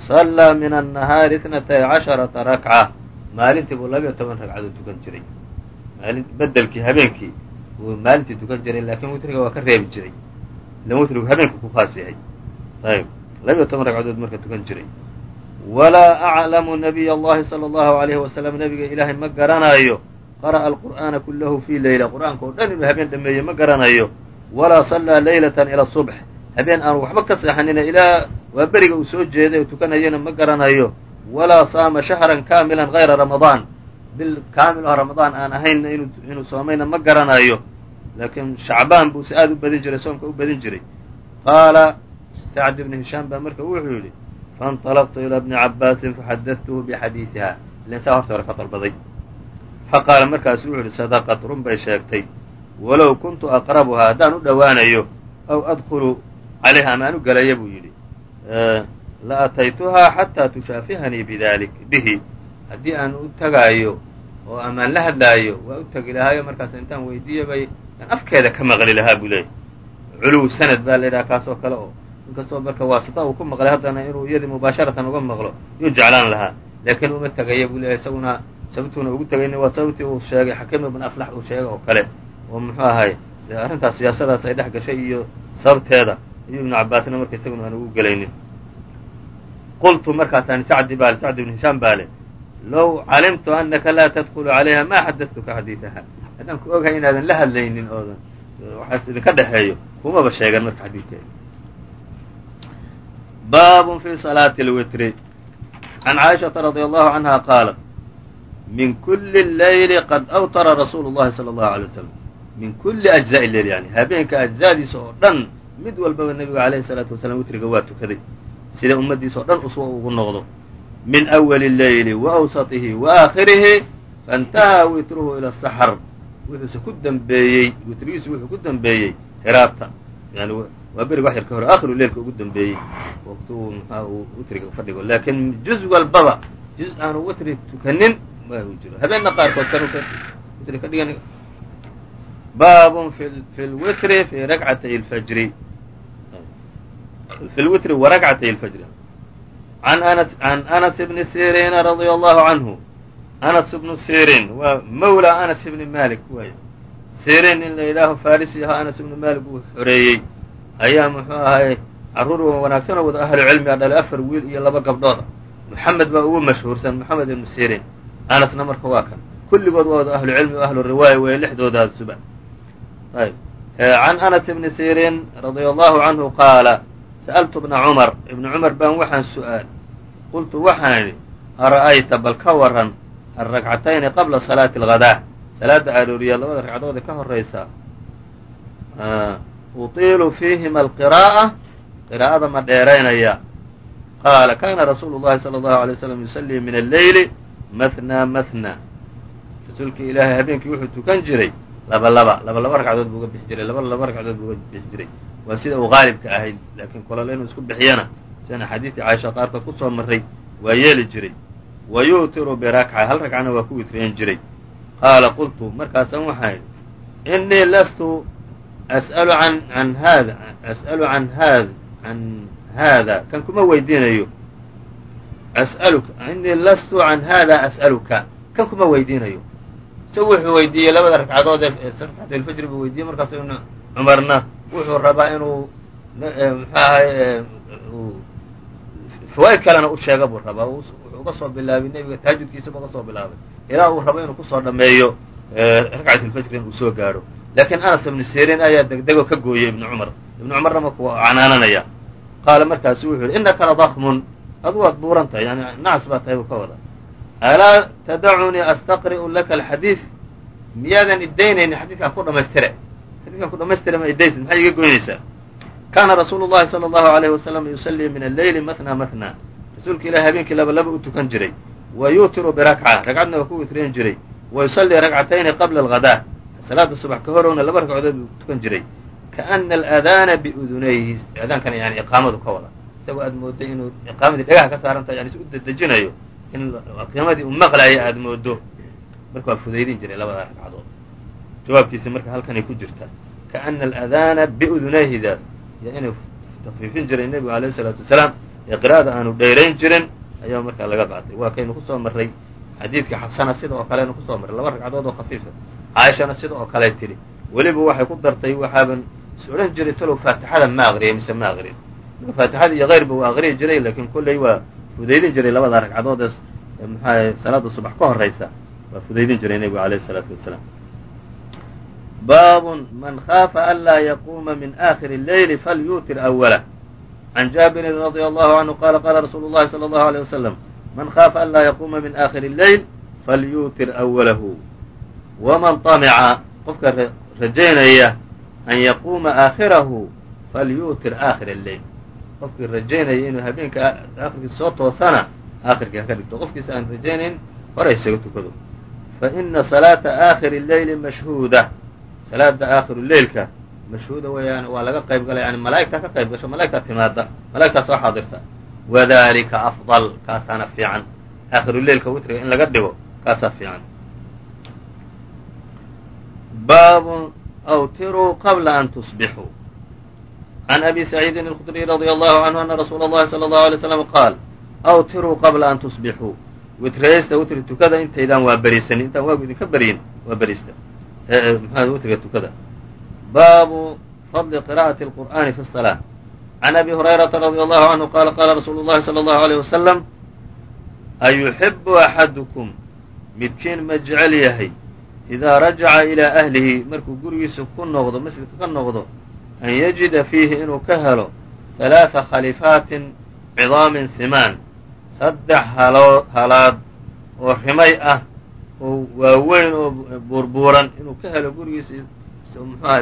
Speaker 2: sallaa min annahaari itnatay casharata rakca maalintii buu labiyo toban ragcadood tukan jiray. Bedelkii habeenkii buu maalintii tukan jiray laakiin witriga waa ka reebi jiray. Ilan witrigu habeenku ku khaas yahay ayb labiyo toban ragcadood marka tukan jiray. Walaa aclamu nabiy allahi salى allahu alayhi wasalam nabiga ilaahay ma garanayo qara'a alqur'aana kulahu fii leyla qur'aanka oo dhan inuu habeen dhameeye ma garanayo walaa sallaa leylatan ila subx habeen aanu waxba ka seexanina ilaa waa beriga uu soo jeeday oo tukanayana ma garanayo walaa saama shahran kaamilan hayra ramadaan bil kaamil oo ramadaan aan ahaynna inuu soomayna ma garanayo laakiin shacbaan buu si aad u badin jiray soomka u badin jiray qaala sacd ibni hishaam baa marka wuxuu yidhi faاnطalqtu ilى bni cabaasin faxadadtuhu bixadiiثiha ilan saa horta hore ka dalbaday faqaala markaasu wuxu yidhi sadaqat run bay sheegtay walow kuntu aqrabuhaa haddaan u dhowaanayo aw adkulu calayha ama aan u gelaya buu yidhi la ataytuhaa xataa tushaafihanii bidalik bihi. Haddii aan u tagaayo oo amaan la hadlaayo waa u tegi lahaayo markaas intaan weydiiyo bay afkeeda ka maqli lahaa buu leeyahy culuw sanad baa la yidhaha kaasoo kale oo inkastoo marka waasita uu ku maqlay haddana inuu iyadii mubaasharatan uga maqlo yuu jeclaan lahaa. Laakiin uma tegaya buu leeyahy isaguna sababtuuna ugu tegayna waa sababtii uu sheegay xakiim ibn aflax uu sheegay oo kale oo muxuu ahay arrintaas siyaasadaas ay dhex gashay iyo sababteeda. Ayuu ibnu cabaasna marka isaguna aan ugu gelaynin qultu markaasaan sacdi baale sacd ibn hishaam baale low calimtu anaka laa tadkulu calayha ma xadadtuka xadiidaha haddaan ku ogahay inaadan la hadlaynin oodan waxaas idinka dhexeeyo kumaba sheegan marka xadiidkeeda baabun fi salaati اlwitri can caaishaةa radi allahu canha qaalat min kuli leyli qad awtara rasuulu llahi salى allahu alay wasalam min kuli ajzaءi leyl yani habeenka ajzadiisa oo dhan mid walbaba nebigu alayhi الsalaatu wasalaam witriga waa tukaday sida ummaddiisa oo dhan uswa ugu noqdo. Min awali leyli wa awsatihi wa aakhirihi faintahaa witruhu ila asaxr wuxuuse ku dembeeyey witrigiisu wuxuu ku dembeeyey hiraabta yani waa beriga wax yar ka hore aakhiru leilka ugu dembeeyey waqti uu mxaa uu witriga fadhigo laakiin juz walbaba juz aanu witri tukanin ma uu jiro. Habeenna qaarkood kan witri ka dhigan. Baabun fi lwitri fi rakcatay lfajri wa rakcatay lfajri an anas bni siriina radia allahu canhu anas bnu sirin waa mawla anas ibni malik waay sirin in la yidhaaho farisi ahaa anas ibnu malik uu xoreeyey ayaa muxuu ahay carruur wanaagsan oo wada ahlu cilmi a dhalay afar wiil iyo laba gabdhooda moxamed baa ugu mashhuursan moxamed ibnu sirin anasna marka waa kan kulligood waa wada ahlu cilmi o ahlu riwaaya weeye lixdoodaasuba ayb can anas ibni sirin radia allahu canhu qaala sa'altu bna cumar ibna cumar baan waxaan su'aal qultu waxaan idhi ara'ayta bal ka waran alrakcatayni qabla salaati alghadaa salaada arooriya labada ragcadood ee ka horaysa utiilu fiihima alqiraa'a qiraa'ada ma dheeraynaya qaala kana rasuulu llahi sala allahu alay waslam yusallii min alleyli mathnaa mathnaa rasuulka ilaahay habeenkii wuxuu tukan jiray laba laba laba laba ragcadood buu uga bixi jiray laba laba ragcadood buu uga bixi jiray waa sida uu qaalibka ahayd laakiin kolole inuu isku bixiyana sian axaadiistii caaisha qaarkood ku soo marray waa yeeli jiray. Wa yu'tiru birakca hal ragcana waa ku witriyan jiray. Qaala qultu markaasaan waxaa idhi innii lastu as'alu an an haada as'alu an haad can haada kan kuma weydiinayo. As'aluka innii lastu can haada as'aluka. Kan kuma weydiinayo. Isagu wuxuu weydiiyey labada ragcadood ee ragcatulfajri buu weydiiyey markaasu ibnu cumarna wuxuu rabaa inuu muxuu ahay fawaaid kalena u sheega buu rabaa. Wuxuu uga soo bilaabay nebiga tahajudkiisaba uga soo bilaabay. Ilaa uu rabo inuu ku soo dhameeyo ragcatulfajri in uu soo gaadho. Laakiin anas ibnu sirin ayaa degdego ka gooyey ibnu cumar. Ibnu cumarna markuu canaananaya. Qaala markaasu wuxuu yidhi innaka ladakmun adu waad buuran tahay yani nacas baa tahay buu ka wada alaa tadacunii astaqri'u laka alxadiid miyaadan idaynaynin xadiidkaan ku dhamaystire xadidkaan ku dhamaystire ma idaysid maxay iga goynaysaa kaana rasuulu llahi sala allahu alayh wasalam yusallii min alleyli mathnaa mathnaa rasuulka ilahi habeenkii laba laba u tukan jiray. Wa yuutiru birakca ragcadna waa ku witriyan jiray. Wa yusallii ragcatayni qabla alghadaa. Salaada subax ka horowna laba ragcadood buu tukan jiray. Kaana alaadaana biudunayhi aadaankana yani iqaamadu ka wada. Isagoo aad mooday inuu iqaamadii dhagaha ka saaran tahay yani si u dedejinayo in qiimadii uu maqlaaya aada moodo marka waa fudaydin jiray labadaa ragcadood jawaabkiisi marka halkanay ku jirta kaana alaadaana biudunayhidaas iyo inuu takfiifin jiray nebigu alayh isalaatu wasalaam ee qira'ada aanu dhayrayn jirin ayaa markaa laga qaatay. Waa kaynu ku soo marray xadiidka xabsana sida oo kalenu ku soo marray laba ragcadood oo khafiifa caaishana sida oo kale tidhi weliba waxay ku dartay waxaaban is jiray talow faatixada ma aqriyay mise ma marka faatixada iyo keyrba uu aqriyi jiray laakiin kolley waa fudaydin jiray labada ragcadood ee salaada subax ka horaysa waa fudaydin jiray nebigu alayh isalaatu wasalaam baabun man khaafa anlaa yaquuma min aakhiri اleyli falyuutir awalah can jaabirin radia allahu canhu qaala qaala rasuulu llahi sala allahu aleyh wasalam man khaafa anlaa yaquuma min aakhiri اlleyl falyuutir awalahu waman طamica qofka rajaynaya an yaquuma aakhirahu falyuutir aakhir alleyl qofkii rajaynaya inuu habeenka aakhirkiisa soo toosana aakhirkii ha ka dhigto qofkiisa aan rajaynayn hore isaga tukado fa ina salaata aakhiri اlleyli mashhuuda salaada aakhiru leilka mashhuuda weeyaan waa laga qayb galay yani malaa'igtaa ka qayb gasho malaigtaa timaada malaigtaa soo xaadirta wadalika afضal kaasaana fiican aakhiruleilka witriga in laga dhigo kaasaa fiican baab awtiruu qabla an tusbixuu can abi saciidin الkudriy radي allahu canhu ana rasuula اllahi salى اllahu alay slam qaal awtiruu qabla an tusbixuu witraysta witri tukada intaydaan waa berisanin intaan waagu idinka beryin waa berista mxua witriga tukada baabu fadli qira'ati اlqur'ani fi الصalaaة can abi hurayrata radi allahu canhu qaala qaala rasuulu اllahi salى اllahu alيyh wasalam ayuxibu axadukum midkiin ma jecel yahay idaa rajaca ilaa ahlihi markuu gurigiisa ku noqdo masjidka ka noqdo an yajida fiihi inuu ka helo halaaa khalifaatin cidaamin simaan saddex haloo halaad oo rimay ah oo waaweyn oo buurbuuran inuu ka helo gurigiisa muxuaha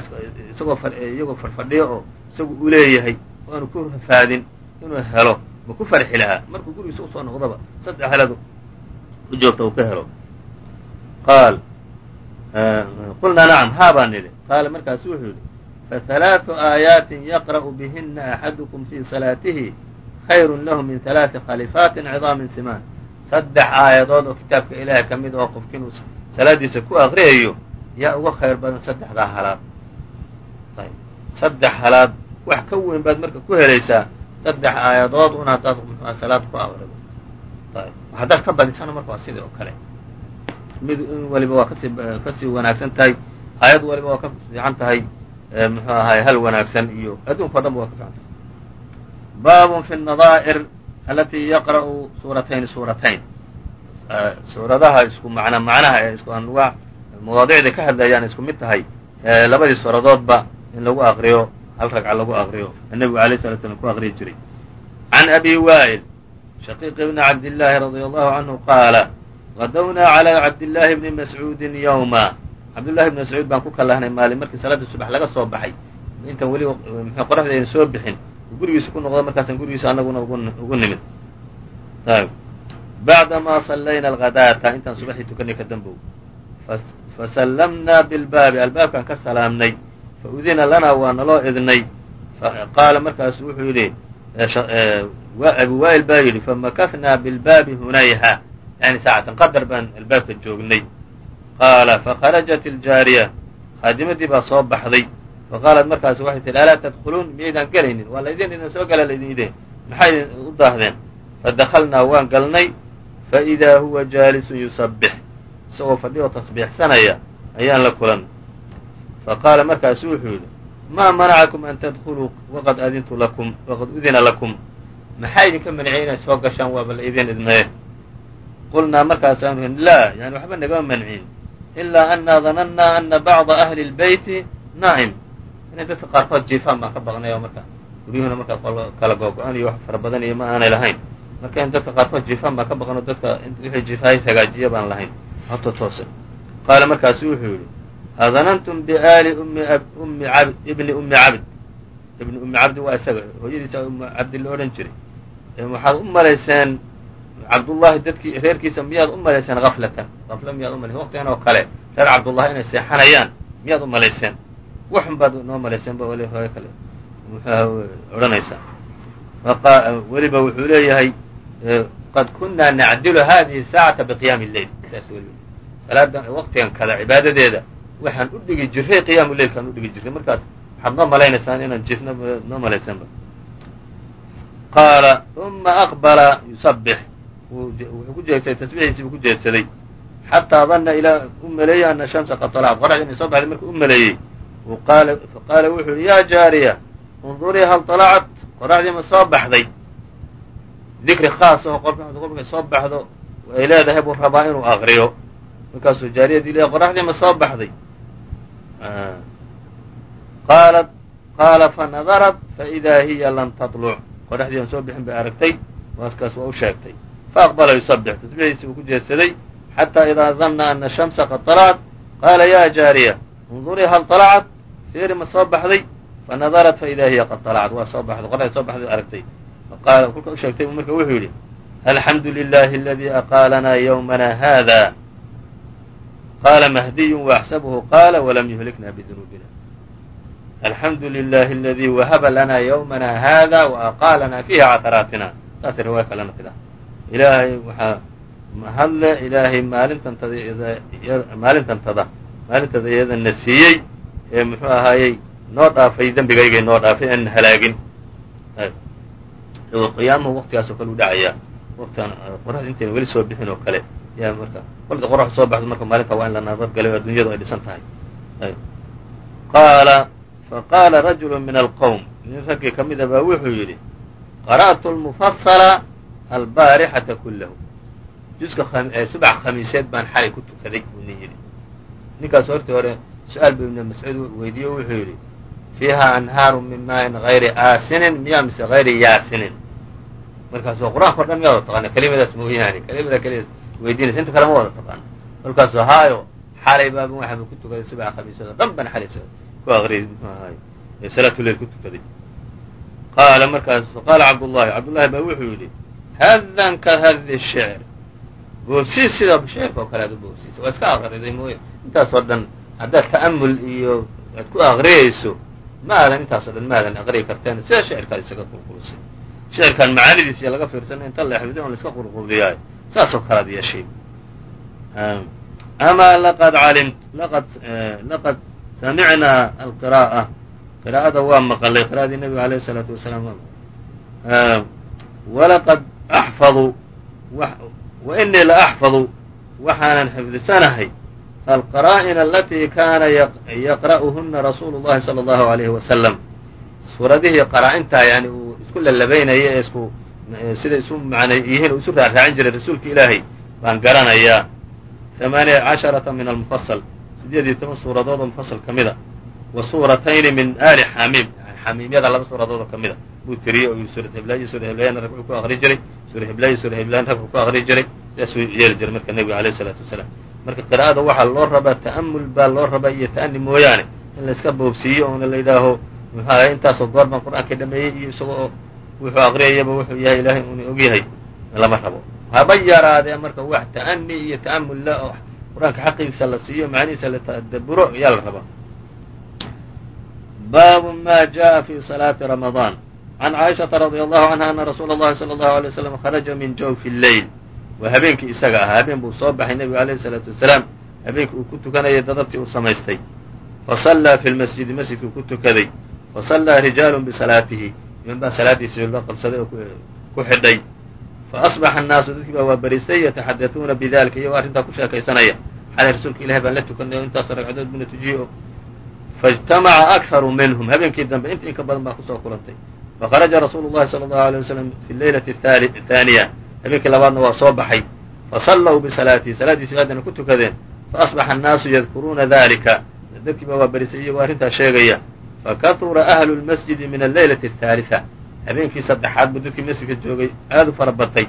Speaker 2: isagoo iyagoo fadhfadhiyo oo isagu u leeyahay oo aanu ku rafaadin inuu helo. Ma ku farxi lahaa? Markuu gurigiisa u soo noqdaba saddex halaad u joogta uu ka helo. Qaal qulnaa nacam haa baan nidhi qaala markaasu wuxuu yidhi fahalaaثu aayaatin yaqra'u bihina axadukum fii salaatihi khayru lahu min halaati khalifaatin cidaamin simaan saddex aayadood oo kitaabka ilaahay ka mid oo qofki inuu salaadiisa ku aqriyayo yaa uga khayr badan saddexdaa halaad. Saddex halaad wax ka weyn baad marka ku helaysaa saddex aayadood un haddaad muxua salaad ku aqrido haddaad ka badisana marka waa sidii oo kale. Mid in waliba waa ka sii ka sii wanaagsan tahay aayad waliba waa ka fiican tahay muxuu ahay hal wanaagsan iyo adduunka o dhan waa ka fiican tahay. Baabun fi nadaa'ir alatii yaqra'u suuratayn suuratayn suuradaha isku macna macnaha ee isku anwaac mawaadicda ka hadlayaan isku mid tahay labadii suuradoodba in lagu aqriyo hal ragca lagu aqriyo nebigu alayh sala slam ku aqriyi jiray can abi waa'il shaqiiq bni cabdillaahi radia allahu canhu qaala qadawnaa calaa cabdillaahi bni mascuudin yowma cabdullahi bni mascuud baan ku kallahnay maalin markii salaadii subax laga soo baxay intaan weli mxu qoraxda ayna soo bixin gurigiisa ku noqdo markaasaan gurigiisa anaguna ugu nimid. Bacdamaa sallayna alghadaata intaan subaxii tukanay ka dambow. Fasallamnaa bilbaabi albaabkaan ka salaamnay. Faudina lanaa waa naloo idnay. Qaala markaasu wuxuu yidhi abu waa'il baa yidhi famakathnaa bilbaabi hunayha. Yani saacatan qadar baan albaabka joognay. Qaala fakharajat iljaariya khaadimadii baa soo baxday faqaalat markaas waxay tihi alaa tadkhuluun miyaydaan gelaynin waa laydin idin soo gala laydin ide maxay u daahdeen fadakalnaa waan galnay faidaa huwa jaalisun yusabbix isagoo fadhiyoo tasbiixsanaya ayaan la kulan faqaala markaasu wuxuu yidhi maa manacakum an tadkuluu waqad adintu lakum waqad udina lakum maxaa idinka manciyay inay soo gashaan waaba la idin idmee qulnaa markaasaanu hin laa yani waxba nagama mancin ilaa anaa danannaa ana bacda ahli lbeyti naa'im inay dadka qaarkood jiifaan baan ka baqnay oo marka guryuhuna marka kala googo-an iyo wax fara badan iyo ma aanay lahayn marka in dadka qaarkood jiifaan baan ka baqno dadka wixii jiifahays hagaajiya baan lahayn horta toose qaala markaasu wuxuu yidhi adanantum biaali ummi abd ibni ummi cabd ibni ummi cabdi waa isaga hooyadiisa ummi cabdi la odhan jiray waxaad u malayseen cabdullahi dadkii reerkiisa miyaad u malayseen haflatan hafla miyaad u malayseen waqtigan oo kale reer cabdullahi inay seexanayaan miyaad u malayseen waxun baad noo malayseen ba weli hooyo kale. Odhanaysaa weliba wuxuu leeyahay qad kunaa nacdilu hadihi saacata biqiyaami weliba salaadan waqtigan kada cibaadadeeda waxaan u dhigi jiray qiyaamu leylkaan u dhigi jiray markaas waxaad noo malaynaysaan inaan jiifna noo malaysanba qaala uma aqbala yusabix wuxuu ku jeedsaday tasbixiisii buu ku jeedsaday. Xataa danna ilaa u maleeyey ana shamsa qad طalcat qoraxdii inay soo baxday markuu u maleeyey faqaala wuxuu yihi ya jaariya undurii hal طalacat qoraxdii ma soo baxday dikri khaas oo qofkay soo baxdo ay leedahay buu rabaa inuu aqriyo markaasuu jaariyadii leeyahy qoraxdii ma soo baxday qaalat qaala fanadarat faidaa hiya lam taطluc qoraxdii aan soo bixin bay aragtay waaskaas waa u sheegtay faaqbala yusabix tasbixiisii buu ku jeedsaday xataa idaa danna ana shamsa qad طalacat qaala ya jaariya undurii hal طalacat fiiri ma soo baxday? Fanadarat faidaa hiya qad طalacat waa soo baxday qoraxdii soo baxday aragtay. Faqaala kolka u sheegtay marka wuxuu yidhi alxamdu lilahi aladii aqaalanaa ywmana hada qaala mahdiyu waaxsabuhu qaala walam yuhlikna bidunuubina. Alxamdu lilahi aladii wahaba lana ywmana hada waaqaalanaa fiihi cataraatina. Saasay riwaaya kalena tidhaha ilaahay waxaa mahadle ilaahay maalintantada maalintantada maalintada iyadana siiyey ee muxuu ahaayey noo dhaafay dembigaygay noo dhaafay aan halaagin. Qiyaamuhu waqtigaasoo kale u dhacayaa waqtigaan qoraxda intayna weli soo bixin oo kale. Yaa marka kolka qoraxdu soo baxdo marka maalinta waa in la nabadgalay oo addunyadu ay dhisan tahay. Qaala faqaala rajulu min alqowm nin raggii ka mida baa wuxuu yidhi qara'tu lmufasala albaarixata kullahu. Juska subax khamiiseed baan xalay ku tukaday buu nin yidhi. Ninkaas hortii hore su'aal buu ibn mascuud weydiiye wuxuu yidhi fiiha anhaaru min maain hayri aasinin miya mise hayri yaasinin markaasu qur'aanka o dhan miyaad wada taqaana kelimadaas mooyaane kelimada keliya weydiinaysa inta kale ma wada taqaana markaasu haayo xalay baaban waxaaba ku tukaday subaxa khamiisada dhan ban xalay ku aqriyay mxu ahaay salaatuleil ku tukaday qaala markaas faqaala cabdullahi cabdullahi baa wuxuu yidhi hadan ka hadi shicr boobsiis sida shicirka oo kale aad u waa iska aqriday mooye intaasoo dhan haddaad ta'amul iyo aad ku aqriyayso ma aadan intaasoo dhan ma aadan karteen. Sida shicirkaad isaga qulqulisay shicirkaan macaanidiisiya laga fiirsana inta la xifday on la iska saasoo kale ad yeeshay ama laqad alimt laqad laqad samicnaa alqiraa'a. Qiraa'ada waa maqalay qira'adii nabiga alayh isalaatu wasalaam. Walaqad axfadu wa inii la axfadu waxaanan xifdisanahay alqaraa'ina alatii kaana yaqra'uhuna rasuulu llahi sala allahu alayhi wasalam suuradihii qaraa'intaa yani uu isku lalabaynaya ee isku sida isu macnay yihiin uu isu raarraacin jiray rasuulka ilaahay baan garanayaa ثamaaniya casharata min almufasal sideed iyo toban suuradood oo mufasal ka mida wa suuratayni min aali xamiim xamiimyada laba suuradood oo ka mida buu tiriyey oo suurat heblaayo suura heblaayana rag wuxuu ku aqri jiray suura heblaayo suura heblaayana rag ku aqri jiray sidaasuu yeeli jiray marka nebiga alayh isalaatu wasalaam marka qiraa'ada waxaa loo rabaa ta'amul baa loo rabaa iyo ta'ani mooyaane in la iska boobsiiyo oona la yidhaaho muxuaha intaasoo goor baan qur'aanka dhameeyey iyo isagoo wuxuu aqriyayaba wuxuu yahay ilaahay uuna ogyahay lama rabo haba yaraadee marka wax ta'ani iyo ta'amul la oo qur-aanka xaqiisa la siiyo macnihiisa la tadaburo ayaa la rabaa baabu ma jaءa fi salaati ramadaan can caaishaةa radi allahu canha ana rasuula اllahi salى اllahu alay waslam kharaja min jawfi اleyl waa habeenkii isaga ahaa habeen buu soo baxay nebigu alayh الsalaatu wasalaam. Habeenkii uu ku tukanayay dadabtii uu samaystay. Fasallaa fi lmasjidi masjidkuu ku tukaday. Fasallaa rijaalu bisalaatihi niman baa salaadiisii la qabsaday oo ku xidhay. Faasbaxa annaasu dadkii baa waa bariistay yataxadatuuna bidalika iyagoo arrintaa ku sheekaysanaya. Xalay rasuulka ilahi baan la tukanay o intaasoo ragcadood buna tujiye o faijtamaca akharu minhum habeenkii dambe inta in ka badan baa ku soo kulantay. Fakharaja rasuulu llahi sala allahu alay wasalam fi leylati thaaniya habeenkii labaadna waa soo baxay. Fasallaw bisalaatihi salaadiisii haddana ku tukadeen. Faasbaxa annaasu yadkuruuna dalika dadkii baa waa barisay iyagoo arrintaa sheegaya. Fakahura ahlu lmasjidi min alleylati athaalitha habeenkii saddexaad buu dadkii masjidka joogay aad u fara batay.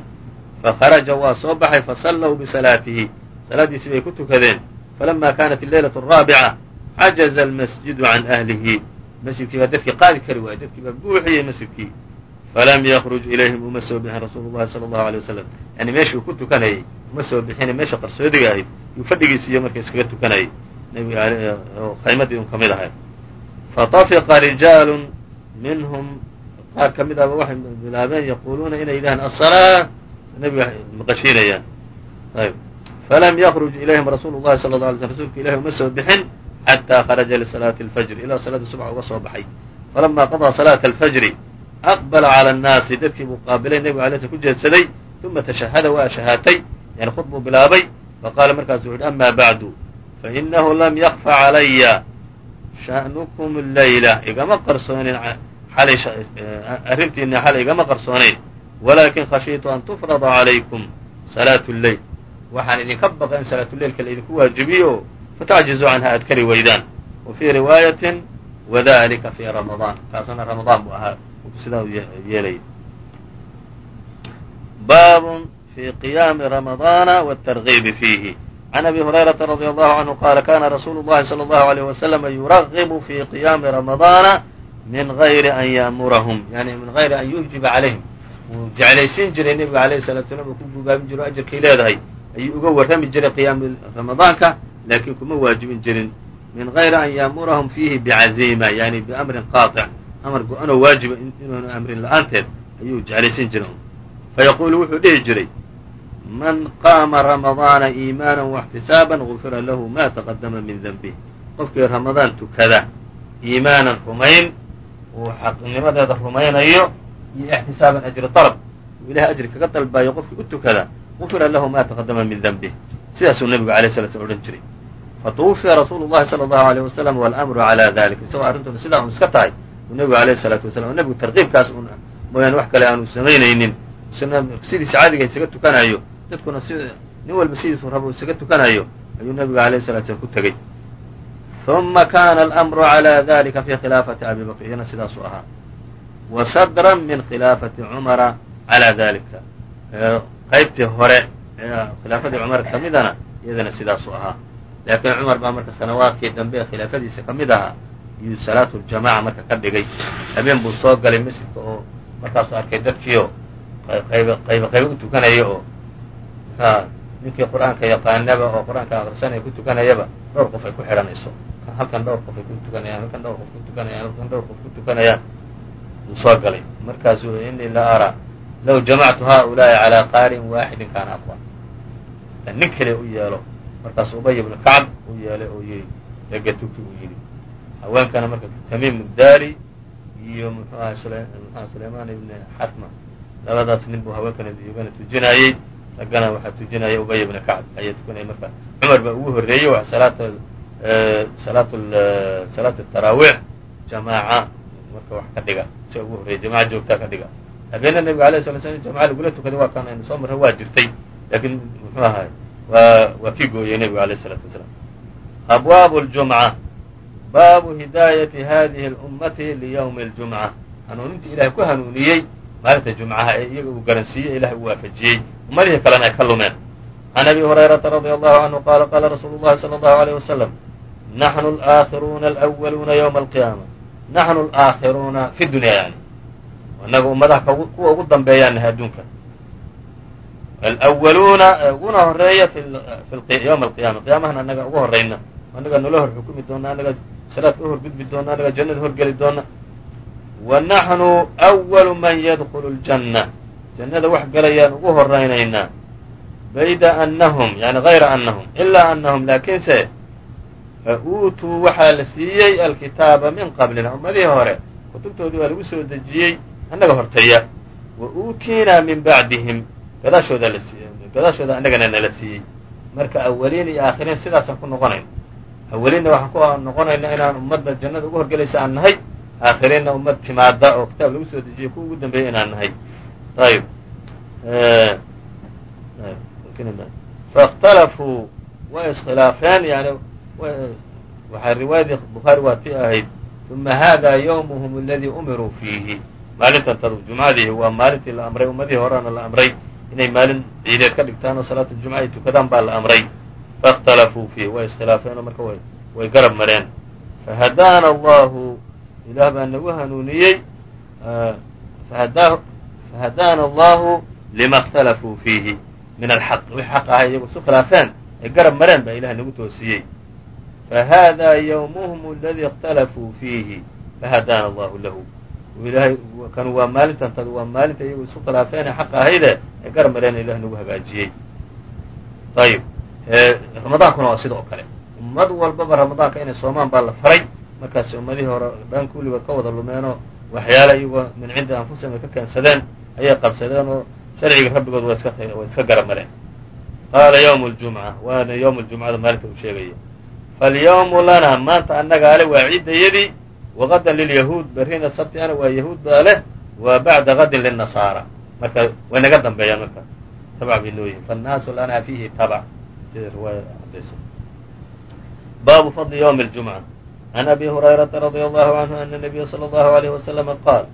Speaker 2: Fakharaja waa soo baxay fasallaw bisalaatihi. Salaadiisii bay ku tukadeen. Falama kaanat alleylatu araabica cajaza almasjidu can ahlihi. Masjidkii baa dadkii qaadi kari waayey dadkii baa buuxiyey masjidkii falam yakruj ilayhim uma soo bixin rasuulu llahi sala allahu alay wasalam yani meeshii uu ku tukanayay uma soo bixine meesha qarsoodiga ahayd yuu fadhigiisiiyo marka iskaga tukanayay qaymadii un ka mid ahay fatafiqa rijaalu minhum qaar ka mid aba waxay bilaabeen yaquuluuna inay yidhahaan asalaa nebiga maqashiinayaan ayb falam yakruj ilayhim rasuulu llahi sala la alay sl rsulka ilahi uma soo bixin xataa kharaja lisalaati alfajri ilaa salaada subxa uga soo baxay falama qadaa salaata alfajri aqbala cala annaasi dadkii buu qaabilay nebiga alay sl ku jeedsaday uma tashahada waa shahaatay yani khud buu bilaabay faqaala markaasu wuxu uhi ama bacdu fainahu lam yakfa calaya sha'nukum leyla igama qarsoonin xalay arrintiina xalay igama qarsoonayn walaakin khashiitu an tufrada calaykum salaatu lleyl waxaan idinka baqa in salaatuleilka laydinku waajibiyo fatacjizuu canha aad kari weydaan wa fii riwaayatin wadalika fii ramadaan kaasuna ramadaan buu ahaa sidaa yeelay baabun fi qiyaami ramadaana wاtargiibi fiihi can abi hurayrata radi allahu canhu qaala kana rasuulu llahi salى allahu aleyh waslama yuragibu fi qiyaami ramadaana min gayri an ya'murahum yani min gayri an yuhjiba calayhim wuu jeclaysiin jiray nebiga alayh salatu salam uu ku gugaabin jiro ajarkay leedahay ayuu uga warrami jiray qiyaami ramadaanka laakiin kuma waajibin jirin min gayri an ya'murahum fiihi bicaziima yani biamrin qaaطic amar go-anoo waajiba inuunu amrin la'aanteed ayuu jeclaysiin jiray. Fayaquulu wuxuu dhihi jiray man qaama ramadaana iimaana واxtisaaban gufira lahu ma taqadama min denbih qofkii ramadaan tukada iimaanan rumayn uu xaqnimadeeda rumaynayo iyo ixtisaaban ajri dalb uu ilahay ajri kaga dalbayo qofkii u tukada gufira lahu ma taqadama min denbih sidaasuu nebigu alay sala slam odhan jiray. Fatuwufiya rasuulu llahi sala allahu aleyh wasalam walamru calaa dalik isagoo arrintuna sidaa un iska tahay uu nebigu alayh salaatu wasalam o nebigu tarkiibkaas un mooyaane wax kale aanu samaynaynin sidiisa caadiga isaga tukanayo dadkuna si nin walba sidiisu rabo isaga tukanayo ayuu nebigu alayh salatu slam ku tegey ثuma kana alأmru عalى dalika fi khilaafati abi bakr iyana sidaasuu ahaa wa sadra min khilaafati cumara عalى dalika qaybtii hore khilaafadii cumar ka midana iyadana sidaasuu ahaa laakiin cumar baa marka sanawaadkii dambe ee khilaafadiisa ka mid ahaa yuu salaatuljamaca marka ka dhigay. Habeen buu soo galay masjidka oo markaasuu arkay dadkiioo qayba qayba u tukanaya oo ninkii qur'aanka yaqaanaba oo qur'aanka akrisanaya ku tukanayaba dhowr qof ay ku xidhanayso halkan dhowr qof ay ku tukanayaan halkan dhowr qof ku tukanayaan halkan dhowr qof ku tukanayaan. Buu soo galay. Markaasuu inii la araa low jamactu haa ulaai calaa qaarin waaxidin kaana aqwa. Nin kale u yeelo. Markaasuu ubay ibnu kacb u yeelay oo yii egetuki uu yidhi haweenkana marka tamiim daari iyo muxuu ahay mxua sulaymaan ibni xatma labadaas nin buu haweenkana iyagana tujinayey raggana waxaa tujinaya ubay ibna kacb ayaa tukanaya marka cumar baa ugu horreeyey wa salaat salaat salaat taraawiix jamaaca marka wax ka dhiga isaga ugu horreeyay jamaca joogtaa ka dhiga habeena nebiga alay sala slam jamaca lagula tukaday waa kaan aynu soo marray waa jirtay laakiin muxuu ahay waa waa kii gooyey nebigu alayh isalaatu wasalaam abwaabu ljumca baabu hidaayati hadihi اlummati liyawmi اljumca hanuuninta ilahay ku hanuuniyey maalinta jumcaha ee iyaga uu garansiiyey ilahay u waafajiyey ummadihii kalena ay ka lumeen can abi hurayrata radi allahu canhu qaala qaala rasuulu llahi salى allahu aleyh wasalam naxnu alaakiruuna alwaluuna ywma alqiyaama naxnu alaakiruuna fi dunya yani inaga ummadaha kuwa ugu dambeeyaanahay adduunka alwaluuna uguna horeeya ywma alqiyama qiyaamahana anaga ugu horayna anaga nala hor xukumi doona anaga salaadka u horgudbi doona anaga jannada horgeli doona. Wa naxnu awalu man yadkulu ljanna jannada wax galayaan ugu horaynaynaa bayda annahum yani hayra anahum ilaa annahum laakiinse uutuu waxaa la siiyey alkitaaba min qablina ummadihii hore. Kutubtoodii waa lagu soo dejiyey annaga hortaya. Wa uuutiina min bacdihim gadaashooda annagana nala siiyey. Marka awaliin iyo aakhiriin sidaasaan ku noqonayn awaliinna waxaan ku noqonayna inaan ummadda jannada ugu horgelaysa aan nahay. Aakhiriinna ummad timaada oo kitaab lagu soo dejiyey kuwa ugu dambeeyey inaan nahay. Ayb faاkhtalafuu way iskhilaafeen yani waxay riwaayadii bukhaari waa tii ahayd uma hada ywmuhum aladii umiruu fiihi. Maalintan tadu jumcadiihi waa maalintii la amray ummadihii horena la amray inay maalin ciideed ka dhigtaan oo salaatu jumca ay tukadaan baa la amray faاkhtalafuu fiihi way iskhilaafeen oo marka way garab mareen fahadaana allahu ilaah baa nagu hanuuniyey fahadaana allahu lima اkhtalafuu fiihi min alxaq wix xaq ahay iyagu isu khilaafeen ay garab mareen baa ilaah nagu toosiyey fahada ywmuhum aladii اkhtalafuu fiihi fahadaana allahu lahu ilahay kan waa maalintan tad waa maalinta iyagu isu khilaafeen ee xaq ahayde ay garab mareen ilah nagu hagaajiyey ayib ramadaankuna waa sida oo kale. Ummad walbaba ramadaanka inay soomaan baa la faray. Markaas ummadihii hore dhan kulligood ka wada lumeenoo waxyaala iyagoo min cindi anfusihim ay ka keensadeen ayay qabsadeen oo sharciga rabbigood waa iska garab mareen qaala ywm اljumca waana ywm ljumcada maalinta uu sheegaya falyawmu lana maanta annaga ale waa ciidayadii wagadan lilyahuud berrina sabti ana waa yahuud baa leh wa bacda gadin linasaara marka way naga dambeeyaan marka. Tabc bay noo yihiin faannaasu lana fiihi tabc sida riwaaya cadayso baabu fadli ywm اljumca can abi hurayrata radia allahu canhu ana nabiya salى allahu alayh wasalama qaal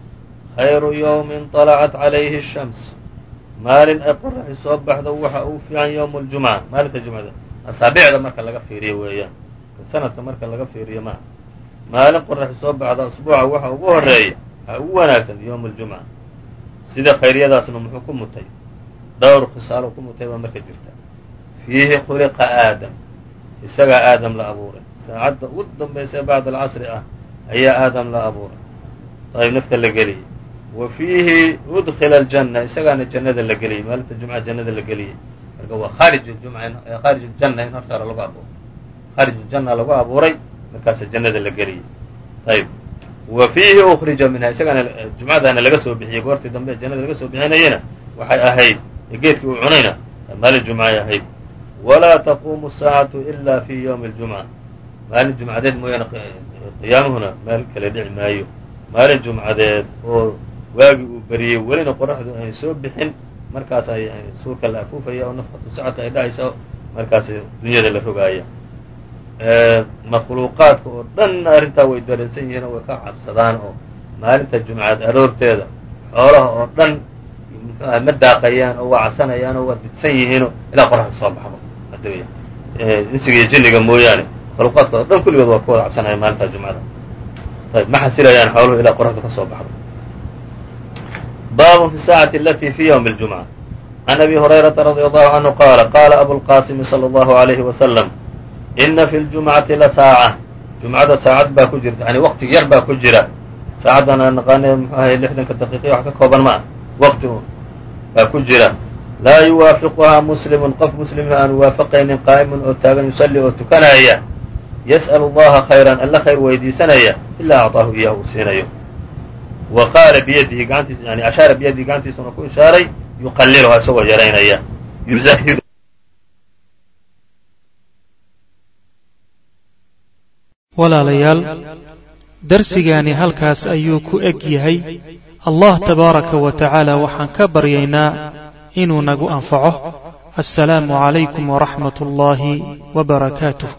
Speaker 2: khayru ywmi طalacat calayhi الshams maalin ay qoraxi soo baxdo waxa uu fiican ywm اljumca maalinta jumcada asaabicda marka laga fiiriyo weeyaan sanadka marka laga fiiriyo maaha maalin qoraxi soo baxda usbuuca waxa ugu horeeya waxa ugu wanaagsan ywm اljumca sida khayryadaasna muxuu ku mutay dhowr khisaalo ku mutay baa marka jirta fiihi khuliqa aadam isagaa aadam la abuuray saacadda ugu dambaysa bacd alcasri ah ayaa aadam la abuuray ayb nafta la geliyey wa fiihi udkila aljanna isagaana jannada la geliyey maalinta jumca jannada la geliyey marka waa khaarij khaarij janna in horta hore lagu abuuray khaarij janna lagu abuuray markaasa jannada la geliyey ayb wa fiihi ukrija minha isagaana jumcadaana laga soo bixiyey goortii dambe jannada laga soo bixinayena waxay ahayd geedkii uu cunayna maalin jumcay ahayd walaa taquumu saacatu ila fi ywmi اljumca maalin jumcadeed mooyaane qiyaamuhuna meel kale dhici maayo maalin jumcadeed oo waagii uu beriyey welina qoraxdu ay soo bixin markaas ay suurka la afuufaya oo nafqatu sacata ay dhacaysa markaas dunyada la rogaaya makhluuqaadka oo dhanna arrintaa way dareensan yihiin oo way ka cabsadaan oo maalinta jumcad aroorteeda xoolaha oo dhan mxuaha ma daaqayaan oo waa cabsanayaan oo waa didsan yihiinoo ilaa qoraxda soo baxdo addunya insiga iyo jinniga mooyaane makhluuqaadka oo dhan kulligood waa ka wada cabsanayaan maalinta jumcada ayb ma xasilayaan xooluhu ilaa qoraxda ka soo baxdo. Baab fi saacati alati fi ywmi اljumca can abi hurayrata radi allahu canhu qaala qaala abulqaasimi salى allahu alayhi wasalam ina fi ljumcati la saaca. Jumcada saacad baa ku jirta yani waqti yar baa ku jira. Saacaddan aan naqaane muxuu ahay lixdanka daqiiqiya wax ka kooban ma ah waqti baa ku jira laa yuwaafiquhaa muslimun qof muslimha aan waafaqaynin qaa'imun oo taagan yusalli oo tukanaya yas'al allaha khayran alla khayr weydiisanaya ilaa acطaahu iyahu uu siinayo wa qaala biyadihi gacantiis yani ashaara biyadihi gacantiisuna ku ishaaray yuqaliluha isagoo yaraynaya
Speaker 1: walaalayaal darsigaani halkaas ayuu ku eg yahay allah tabaaraka wa tacaala waxaan ka baryaynaa inuu nagu anfaco. Assalaamu calaykum waraxmat ullaahi wa barakaatuh